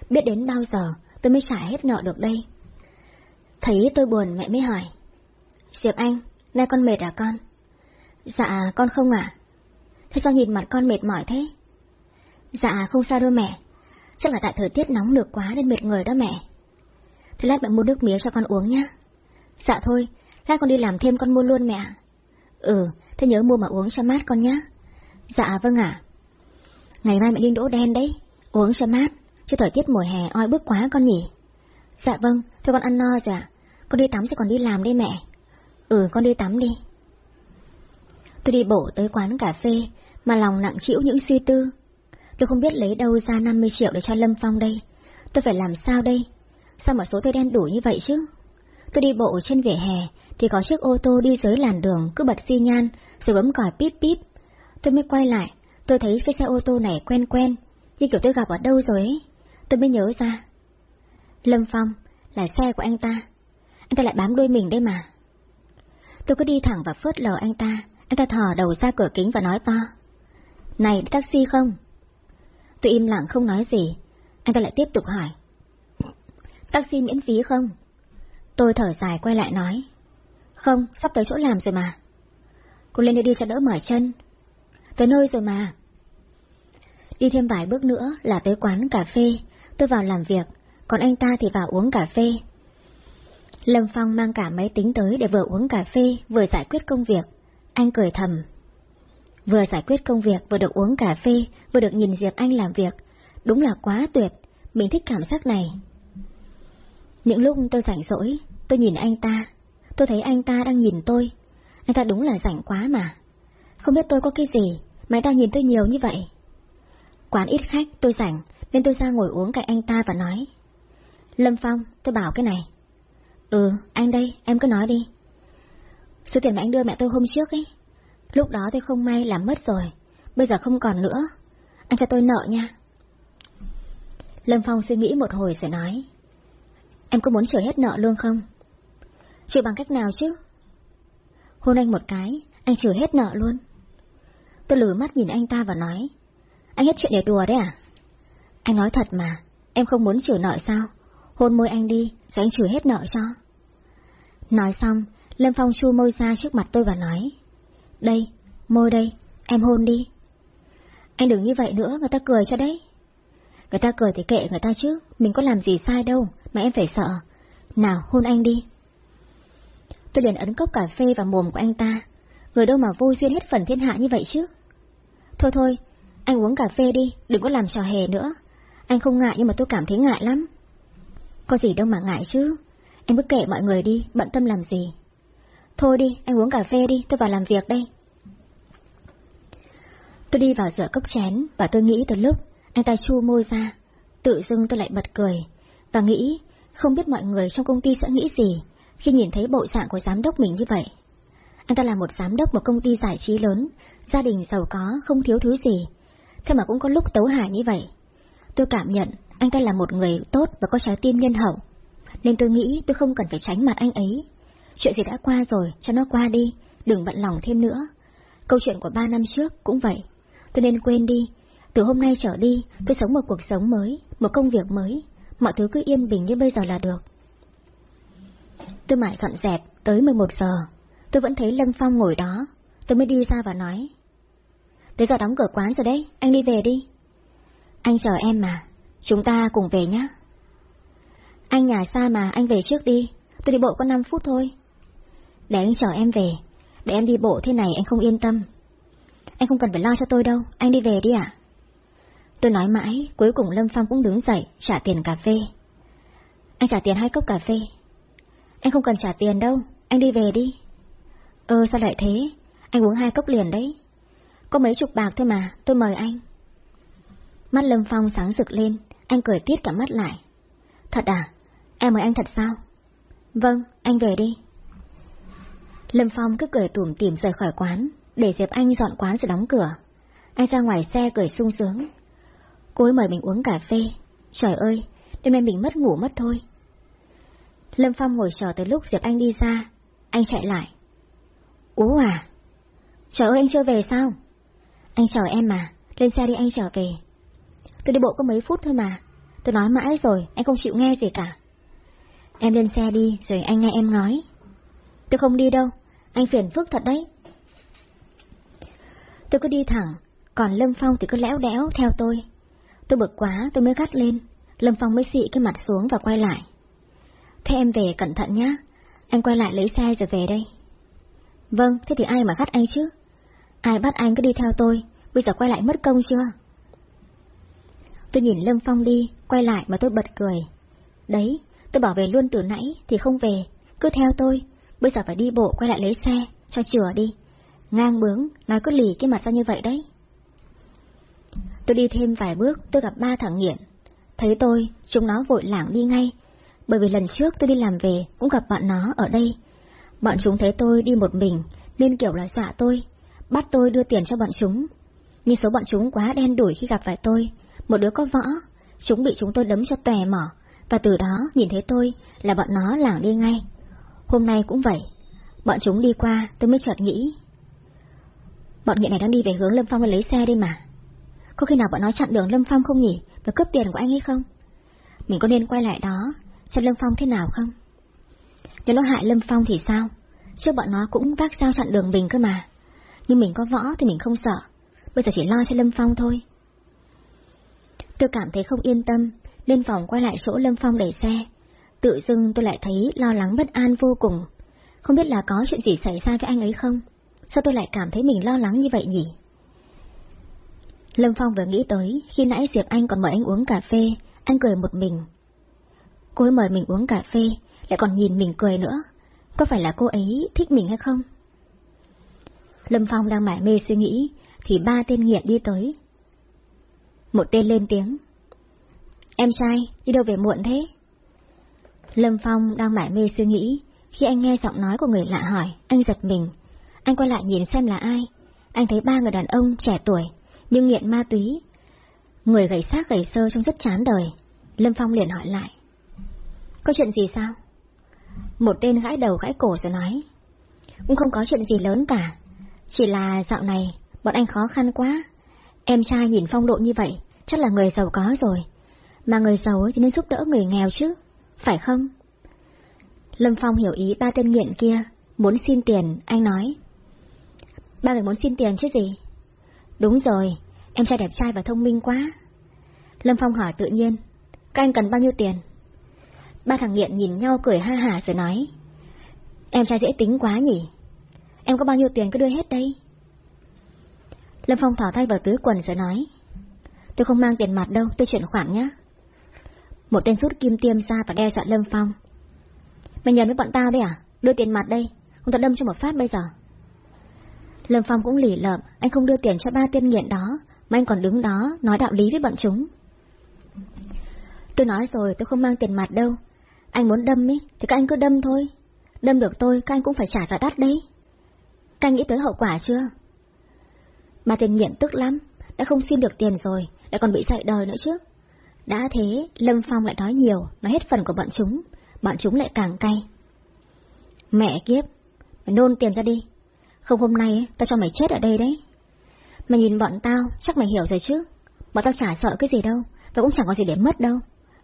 Biết đến bao giờ tôi mới trả hết nợ được đây. Thấy tôi buồn mẹ mới hỏi. Diệp Anh, nay con mệt à con? Dạ, con không ạ. Thế sao nhìn mặt con mệt mỏi thế? Dạ, không sao đâu mẹ. Chắc là tại thời tiết nóng được quá nên mệt người đó mẹ. Thế lát mẹ mua nước mía cho con uống nhá. Dạ thôi, lát con đi làm thêm con mua luôn mẹ. Ừ, thế nhớ mua mà uống cho mát con nhá. Dạ vâng ạ. Ngày mai mẹ đi đỗ đen đấy, uống cho mát, chứ thời tiết mùa hè oi bức quá con nhỉ. Dạ vâng, thôi con ăn no rồi ạ. Con đi tắm sẽ còn đi làm đây mẹ. Ừ, con đi tắm đi. Tôi đi bộ tới quán cà phê, mà lòng nặng chịu những suy tư. Tôi không biết lấy đâu ra 50 triệu để cho Lâm Phong đây. Tôi phải làm sao đây? Sao mà số tôi đen đủ như vậy chứ? Tôi đi bộ trên vỉa hè, thì có chiếc ô tô đi dưới làn đường cứ bật xi nhan, rồi bấm còi píp píp. Tôi mới quay lại, tôi thấy cái xe ô tô này quen quen, như kiểu tôi gặp ở đâu rồi ấy. Tôi mới nhớ ra. Lâm Phong, là xe của anh ta. Anh ta lại bám đuôi mình đây mà. Tôi cứ đi thẳng và phớt lờ anh ta, anh ta thò đầu ra cửa kính và nói to. Này, taxi không? Tôi im lặng không nói gì. Anh ta lại tiếp tục hỏi. Taxi miễn phí không? Tôi thở dài quay lại nói. Không, sắp tới chỗ làm rồi mà. Cô lên đây đi cho đỡ mỏi chân. Tới nơi rồi mà. Đi thêm vài bước nữa là tới quán cà phê, tôi vào làm việc, còn anh ta thì vào uống cà phê. Lâm Phong mang cả máy tính tới để vừa uống cà phê vừa giải quyết công việc. Anh cười thầm. Vừa giải quyết công việc vừa được uống cà phê vừa được nhìn Diệp Anh làm việc. Đúng là quá tuyệt, mình thích cảm giác này. Những lúc tôi rảnh rỗi, tôi nhìn anh ta. Tôi thấy anh ta đang nhìn tôi. Anh ta đúng là rảnh quá mà. Không biết tôi có cái gì mà anh ta nhìn tôi nhiều như vậy. Quán ít khách, tôi rảnh, nên tôi ra ngồi uống cạnh anh ta và nói. Lâm Phong, tôi bảo cái này. Ừ, anh đây, em cứ nói đi. Số tiền mà anh đưa mẹ tôi hôm trước ấy. Lúc đó tôi không may làm mất rồi, bây giờ không còn nữa. Anh cho tôi nợ nha. Lâm Phong suy nghĩ một hồi rồi nói. Em có muốn chữa hết nợ luôn không? Chịu bằng cách nào chứ? Hôn anh một cái, anh chữa hết nợ luôn. Tôi lử mắt nhìn anh ta và nói. Anh hết chuyện để đùa đấy à? Anh nói thật mà, em không muốn chịu nợ sao? Hôn môi anh đi, rồi anh chịu hết nợ cho. Nói xong, Lâm Phong chu môi ra trước mặt tôi và nói. Đây, môi đây, em hôn đi. Anh đừng như vậy nữa, người ta cười cho đấy. Người ta cười thì kệ người ta chứ, mình có làm gì sai đâu, mà em phải sợ. Nào, hôn anh đi. Tôi liền ấn cốc cà phê vào mồm của anh ta. Người đâu mà vui duyên hết phần thiên hạ như vậy chứ. Thôi thôi, anh uống cà phê đi, đừng có làm trò hề nữa. Anh không ngại nhưng mà tôi cảm thấy ngại lắm. Có gì đâu mà ngại chứ. Em cứ kệ mọi người đi, bận tâm làm gì. Thôi đi, anh uống cà phê đi, tôi vào làm việc đây. Tôi đi vào rửa cốc chén và tôi nghĩ từ lúc anh ta chu môi ra, tự dưng tôi lại bật cười và nghĩ không biết mọi người trong công ty sẽ nghĩ gì khi nhìn thấy bộ dạng của giám đốc mình như vậy. Anh ta là một giám đốc một công ty giải trí lớn, gia đình giàu có, không thiếu thứ gì. Thế mà cũng có lúc tấu hài như vậy. Tôi cảm nhận anh ta là một người tốt và có trái tim nhân hậu. Nên tôi nghĩ tôi không cần phải tránh mặt anh ấy. Chuyện gì đã qua rồi, cho nó qua đi, đừng bận lòng thêm nữa. Câu chuyện của ba năm trước cũng vậy. Tôi nên quên đi. Từ hôm nay trở đi, tôi sống một cuộc sống mới, một công việc mới. Mọi thứ cứ yên bình như bây giờ là được. Tôi mãi dọn dẹp, tới 11 giờ. Tôi vẫn thấy Lâm Phong ngồi đó. Tôi mới đi ra và nói. Tới giờ đóng cửa quán rồi đấy, anh đi về đi. Anh chờ em mà, chúng ta cùng về nhé. Anh nhà xa mà, anh về trước đi, tôi đi bộ có 5 phút thôi. Để anh chờ em về, để em đi bộ thế này anh không yên tâm. Anh không cần phải lo cho tôi đâu, anh đi về đi ạ. Tôi nói mãi, cuối cùng Lâm Phong cũng đứng dậy, trả tiền cà phê. Anh trả tiền hai cốc cà phê. Anh không cần trả tiền đâu, anh đi về đi. Ơ ờ, sao lại thế, anh uống hai cốc liền đấy. Có mấy chục bạc thôi mà, tôi mời anh. Mắt Lâm Phong sáng rực lên, anh cười tiết cả mắt lại. Thật à? Em mời anh thật sao? Vâng, anh về đi. Lâm Phong cứ cười tủm tỉm rời khỏi quán, để Diệp Anh dọn quán rồi đóng cửa. Anh ra ngoài xe cười sung sướng. Cô ấy mời mình uống cà phê. Trời ơi, đêm nay mình mất ngủ mất thôi. Lâm Phong ngồi chờ tới lúc Diệp Anh đi ra. Anh chạy lại. Ú à? Trời ơi anh chưa về sao? Anh chờ em mà, lên xe đi anh trở về. Tôi đi bộ có mấy phút thôi mà. Tôi nói mãi rồi, anh không chịu nghe gì cả. Em lên xe đi, rồi anh nghe em nói. Tôi không đi đâu, anh phiền phức thật đấy. Tôi cứ đi thẳng, còn Lâm Phong thì cứ lẽo đẽo theo tôi. Tôi bực quá, tôi mới gắt lên. Lâm Phong mới xị cái mặt xuống và quay lại. Thế em về cẩn thận nhá, anh quay lại lấy xe rồi về đây. Vâng, thế thì ai mà gắt anh chứ? Ai bắt anh cứ đi theo tôi, bây giờ quay lại mất công chưa? Tôi nhìn Lâm Phong đi, quay lại mà tôi bật cười. Đấy, tôi bảo về luôn từ nãy thì không về, cứ theo tôi, bây giờ phải đi bộ quay lại lấy xe, cho chừa đi. Ngang bướng, nói cứ lì cái mặt ra như vậy đấy. Tôi đi thêm vài bước, tôi gặp ba thằng nghiện. Thấy tôi, chúng nó vội lảng đi ngay, bởi vì lần trước tôi đi làm về cũng gặp bọn nó ở đây. Bọn chúng thấy tôi đi một mình, nên kiểu là dọa tôi, bắt tôi đưa tiền cho bọn chúng. Nhưng số bọn chúng quá đen đủi khi gặp phải tôi, một đứa có võ, chúng bị chúng tôi đấm cho tè mỏ, và từ đó nhìn thấy tôi là bọn nó lảng đi ngay. Hôm nay cũng vậy, bọn chúng đi qua tôi mới chợt nghĩ. Bọn nghiện này đang đi về hướng Lâm Phong để lấy xe đi mà có khi nào bọn nó chặn đường Lâm Phong không nhỉ, và cướp tiền của anh ấy không? Mình có nên quay lại đó, xem Lâm Phong thế nào không? Nếu nó hại Lâm Phong thì sao? Trước bọn nó cũng vác dao chặn đường mình cơ mà. Nhưng mình có võ thì mình không sợ, bây giờ chỉ lo cho Lâm Phong thôi. Tôi cảm thấy không yên tâm, lên phòng quay lại chỗ Lâm Phong đẩy xe. Tự dưng tôi lại thấy lo lắng bất an vô cùng. Không biết là có chuyện gì xảy ra với anh ấy không? Sao tôi lại cảm thấy mình lo lắng như vậy nhỉ? Lâm Phong vừa nghĩ tới, khi nãy Diệp Anh còn mời anh uống cà phê, anh cười một mình. Cô ấy mời mình uống cà phê, lại còn nhìn mình cười nữa. Có phải là cô ấy thích mình hay không? Lâm Phong đang mải mê suy nghĩ, thì ba tên nghiện đi tới. Một tên lên tiếng. Em trai, đi đâu về muộn thế? Lâm Phong đang mải mê suy nghĩ, khi anh nghe giọng nói của người lạ hỏi, anh giật mình. Anh quay lại nhìn xem là ai. Anh thấy ba người đàn ông trẻ tuổi, nhưng nghiện ma túy. Người gầy xác gầy sơ trông rất chán đời. Lâm Phong liền hỏi lại. Có chuyện gì sao? Một tên gãi đầu gãi cổ rồi nói. Cũng không có chuyện gì lớn cả. Chỉ là dạo này, bọn anh khó khăn quá. Em trai nhìn phong độ như vậy, chắc là người giàu có rồi. Mà người giàu thì nên giúp đỡ người nghèo chứ, phải không? Lâm Phong hiểu ý ba tên nghiện kia, muốn xin tiền, anh nói. Ba người muốn xin tiền chứ gì? Đúng rồi, em trai đẹp trai và thông minh quá. Lâm Phong hỏi tự nhiên, các anh cần bao nhiêu tiền? Ba thằng nghiện nhìn nhau cười ha hả rồi nói. Em trai dễ tính quá nhỉ? Em có bao nhiêu tiền cứ đưa hết đây. Lâm Phong thỏ tay vào túi quần rồi nói. Tôi không mang tiền mặt đâu, tôi chuyển khoản nhé. Một tên rút kim tiêm ra và đe dọa Lâm Phong. Mày nhờ với bọn tao đấy à? Đưa tiền mặt đây, không tao đâm cho một phát bây giờ. Lâm Phong cũng lỉ lợm, anh không đưa tiền cho ba tiên nghiện đó, mà anh còn đứng đó nói đạo lý với bọn chúng. Tôi nói rồi tôi không mang tiền mặt đâu. Anh muốn đâm ý, thì các anh cứ đâm thôi. Đâm được tôi, các anh cũng phải trả giá đắt đấy. Các anh nghĩ tới hậu quả chưa? Ba tiên nghiện tức lắm, đã không xin được tiền rồi, lại còn bị dạy đời nữa chứ. Đã thế, Lâm Phong lại nói nhiều, nói hết phần của bọn chúng, bọn chúng lại càng cay. Mẹ kiếp, mày nôn tiền ra đi, không hôm nay tao cho mày chết ở đây đấy. Mày nhìn bọn tao, chắc mày hiểu rồi chứ. Bọn tao chả sợ cái gì đâu, và cũng chẳng có gì để mất đâu.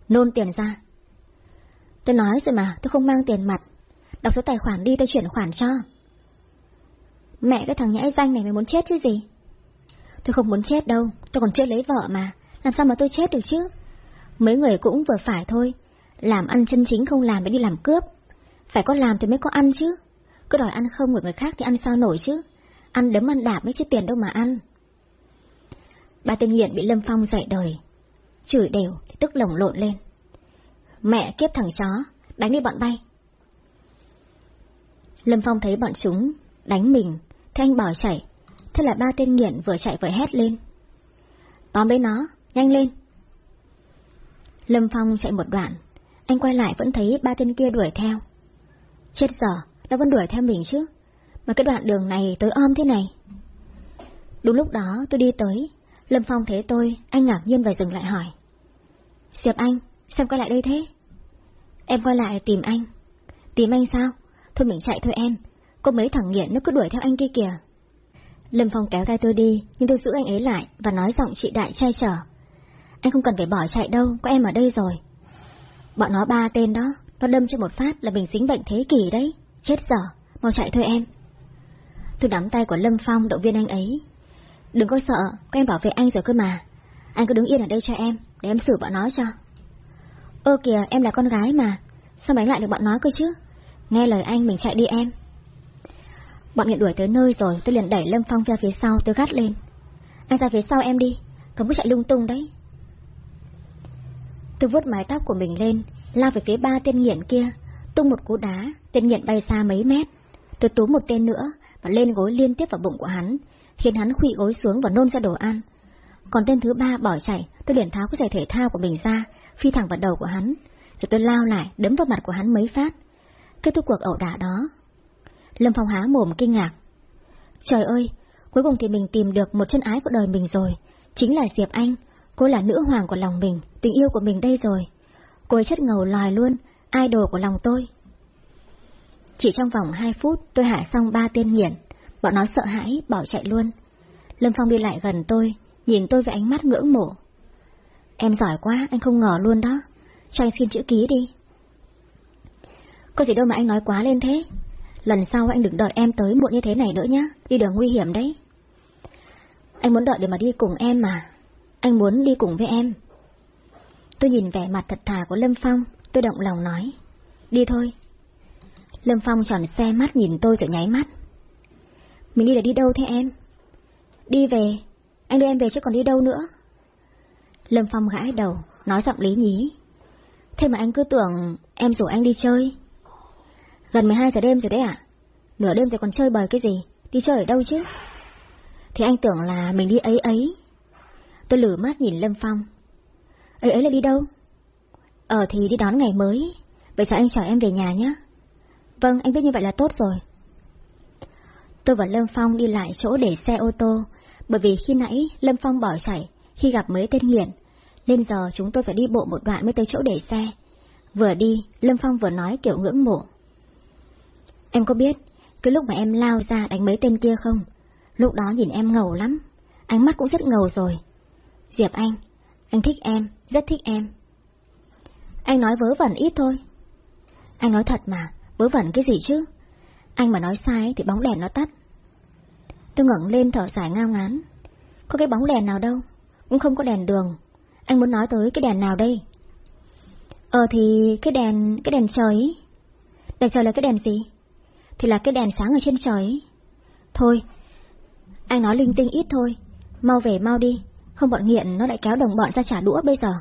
Nôn tiền ra. Tôi nói rồi mà, tôi không mang tiền mặt. Đọc số tài khoản đi tôi chuyển khoản cho. Mẹ cái thằng nhãi danh này mày muốn chết chứ gì? Tôi không muốn chết đâu, tôi còn chưa lấy vợ mà. Làm sao mà tôi chết được chứ? Mấy người cũng vừa phải thôi. Làm ăn chân chính không làm để đi làm cướp. Phải có làm thì mới có ăn chứ. Cứ đòi ăn không của người khác thì ăn sao nổi chứ. Ăn đấm ăn đạp mấy chứ tiền đâu mà ăn. Bà tên nghiện bị Lâm Phong dạy đời. Chửi đều thì tức lồng lộn lên. Mẹ kiếp thằng chó, đánh đi bọn bay. Lâm Phong thấy bọn chúng đánh mình, thế anh bỏ chạy. Thế là ba tên nghiện vừa chạy vừa hét lên. Tóm lấy nó, nhanh lên. Lâm Phong chạy một đoạn, anh quay lại vẫn thấy ba tên kia đuổi theo. Chết giờ, nó vẫn đuổi theo mình chứ. Mà cái đoạn đường này tối om thế này. Đúng lúc đó tôi đi tới, Lâm Phong thấy tôi, anh ngạc nhiên và dừng lại hỏi. Diệp Anh, sao quay lại đây thế? Em quay lại tìm anh. Tìm anh sao? Thôi mình chạy thôi em, có mấy thằng nghiện nó cứ đuổi theo anh kia kìa. Lâm Phong kéo tay tôi đi, nhưng tôi giữ anh ấy lại và nói giọng chị đại che chở. Anh không cần phải bỏ chạy đâu, có em ở đây rồi. Bọn nó ba tên đó, nó đâm cho một phát là mình dính bệnh thế kỷ đấy. Chết dở, mau chạy thôi em. Tôi nắm tay của Lâm Phong động viên anh ấy. Đừng có sợ, có em bảo vệ anh rồi cơ mà. Anh cứ đứng yên ở đây cho em, để em xử bọn nó cho. Ơ kìa, em là con gái mà, sao đánh lại được bọn nó cơ chứ? Nghe lời anh mình chạy đi em. Bọn nghiện đuổi tới nơi rồi, tôi liền đẩy Lâm Phong ra phía sau, tôi gắt lên. Anh ra phía sau em đi, cấm cứ chạy lung tung đấy. Tôi vuốt mái tóc của mình lên, lao về phía ba tên nghiện kia, tung một cú đá, tên nghiện bay xa mấy mét. Tôi túm một tên nữa và lên gối liên tiếp vào bụng của hắn, khiến hắn khuỵu gối xuống và nôn ra đồ ăn. Còn tên thứ ba bỏ chạy, tôi liền tháo cái giày thể thao của mình ra, phi thẳng vào đầu của hắn, rồi tôi lao lại đấm vào mặt của hắn mấy phát. Kết thúc cuộc ẩu đả đó. Lâm Phong há mồm kinh ngạc. Trời ơi, cuối cùng thì mình tìm được một chân ái của đời mình rồi, chính là Diệp Anh, cô là nữ hoàng của lòng mình, tình yêu của mình đây rồi. Cô ấy chất ngầu loài luôn, idol của lòng tôi. Chỉ trong vòng 2 phút tôi hạ xong ba tên nghiện, bọn nó sợ hãi, bỏ chạy luôn. Lâm Phong đi lại gần tôi, nhìn tôi với ánh mắt ngưỡng mộ. Em giỏi quá, anh không ngờ luôn đó. Cho anh xin chữ ký đi. Có gì đâu mà anh nói quá lên thế. Lần sau anh đừng đợi em tới muộn như thế này nữa nhá, đi đường nguy hiểm đấy. Anh muốn đợi để mà đi cùng em mà. Anh muốn đi cùng với em. Tôi nhìn vẻ mặt thật thà của Lâm Phong, tôi động lòng nói. Đi thôi. Lâm Phong tròn xe mắt nhìn tôi rồi nháy mắt. Mình đi là đi đâu thế em? Đi về. Anh đưa em về chứ còn đi đâu nữa? Lâm Phong gãi đầu, nói giọng lý nhí. Thế mà anh cứ tưởng em rủ anh đi chơi. Gần 12 giờ đêm rồi đấy à? Nửa đêm rồi còn chơi bời cái gì? Đi chơi ở đâu chứ? Thì anh tưởng là mình đi ấy ấy. Tôi lử mắt nhìn Lâm Phong. Ấy ấy là đi đâu? Ờ thì đi đón ngày mới. Vậy sao anh chở em về nhà nhé? Vâng, anh biết như vậy là tốt rồi. Tôi và Lâm Phong đi lại chỗ để xe ô tô, bởi vì khi nãy Lâm Phong bỏ chạy khi gặp mấy tên nghiện, nên giờ chúng tôi phải đi bộ một đoạn mới tới chỗ để xe. Vừa đi, Lâm Phong vừa nói kiểu ngưỡng mộ. Em có biết, cái lúc mà em lao ra đánh mấy tên kia không? Lúc đó nhìn em ngầu lắm, ánh mắt cũng rất ngầu rồi. Diệp Anh, anh thích em, rất thích em. Anh nói vớ vẩn ít thôi. Anh nói thật mà, vớ vẩn cái gì chứ? Anh mà nói sai thì bóng đèn nó tắt. Tôi ngẩng lên thở dài ngao ngán. Có cái bóng đèn nào đâu, cũng không có đèn đường. Anh muốn nói tới cái đèn nào đây? Ờ thì cái đèn, cái đèn trời ấy. Đèn trời là cái đèn gì? Thì là cái đèn sáng ở trên trời ấy. Thôi, anh nói linh tinh ít thôi, mau về mau đi, không bọn nghiện nó lại kéo đồng bọn ra trả đũa bây giờ.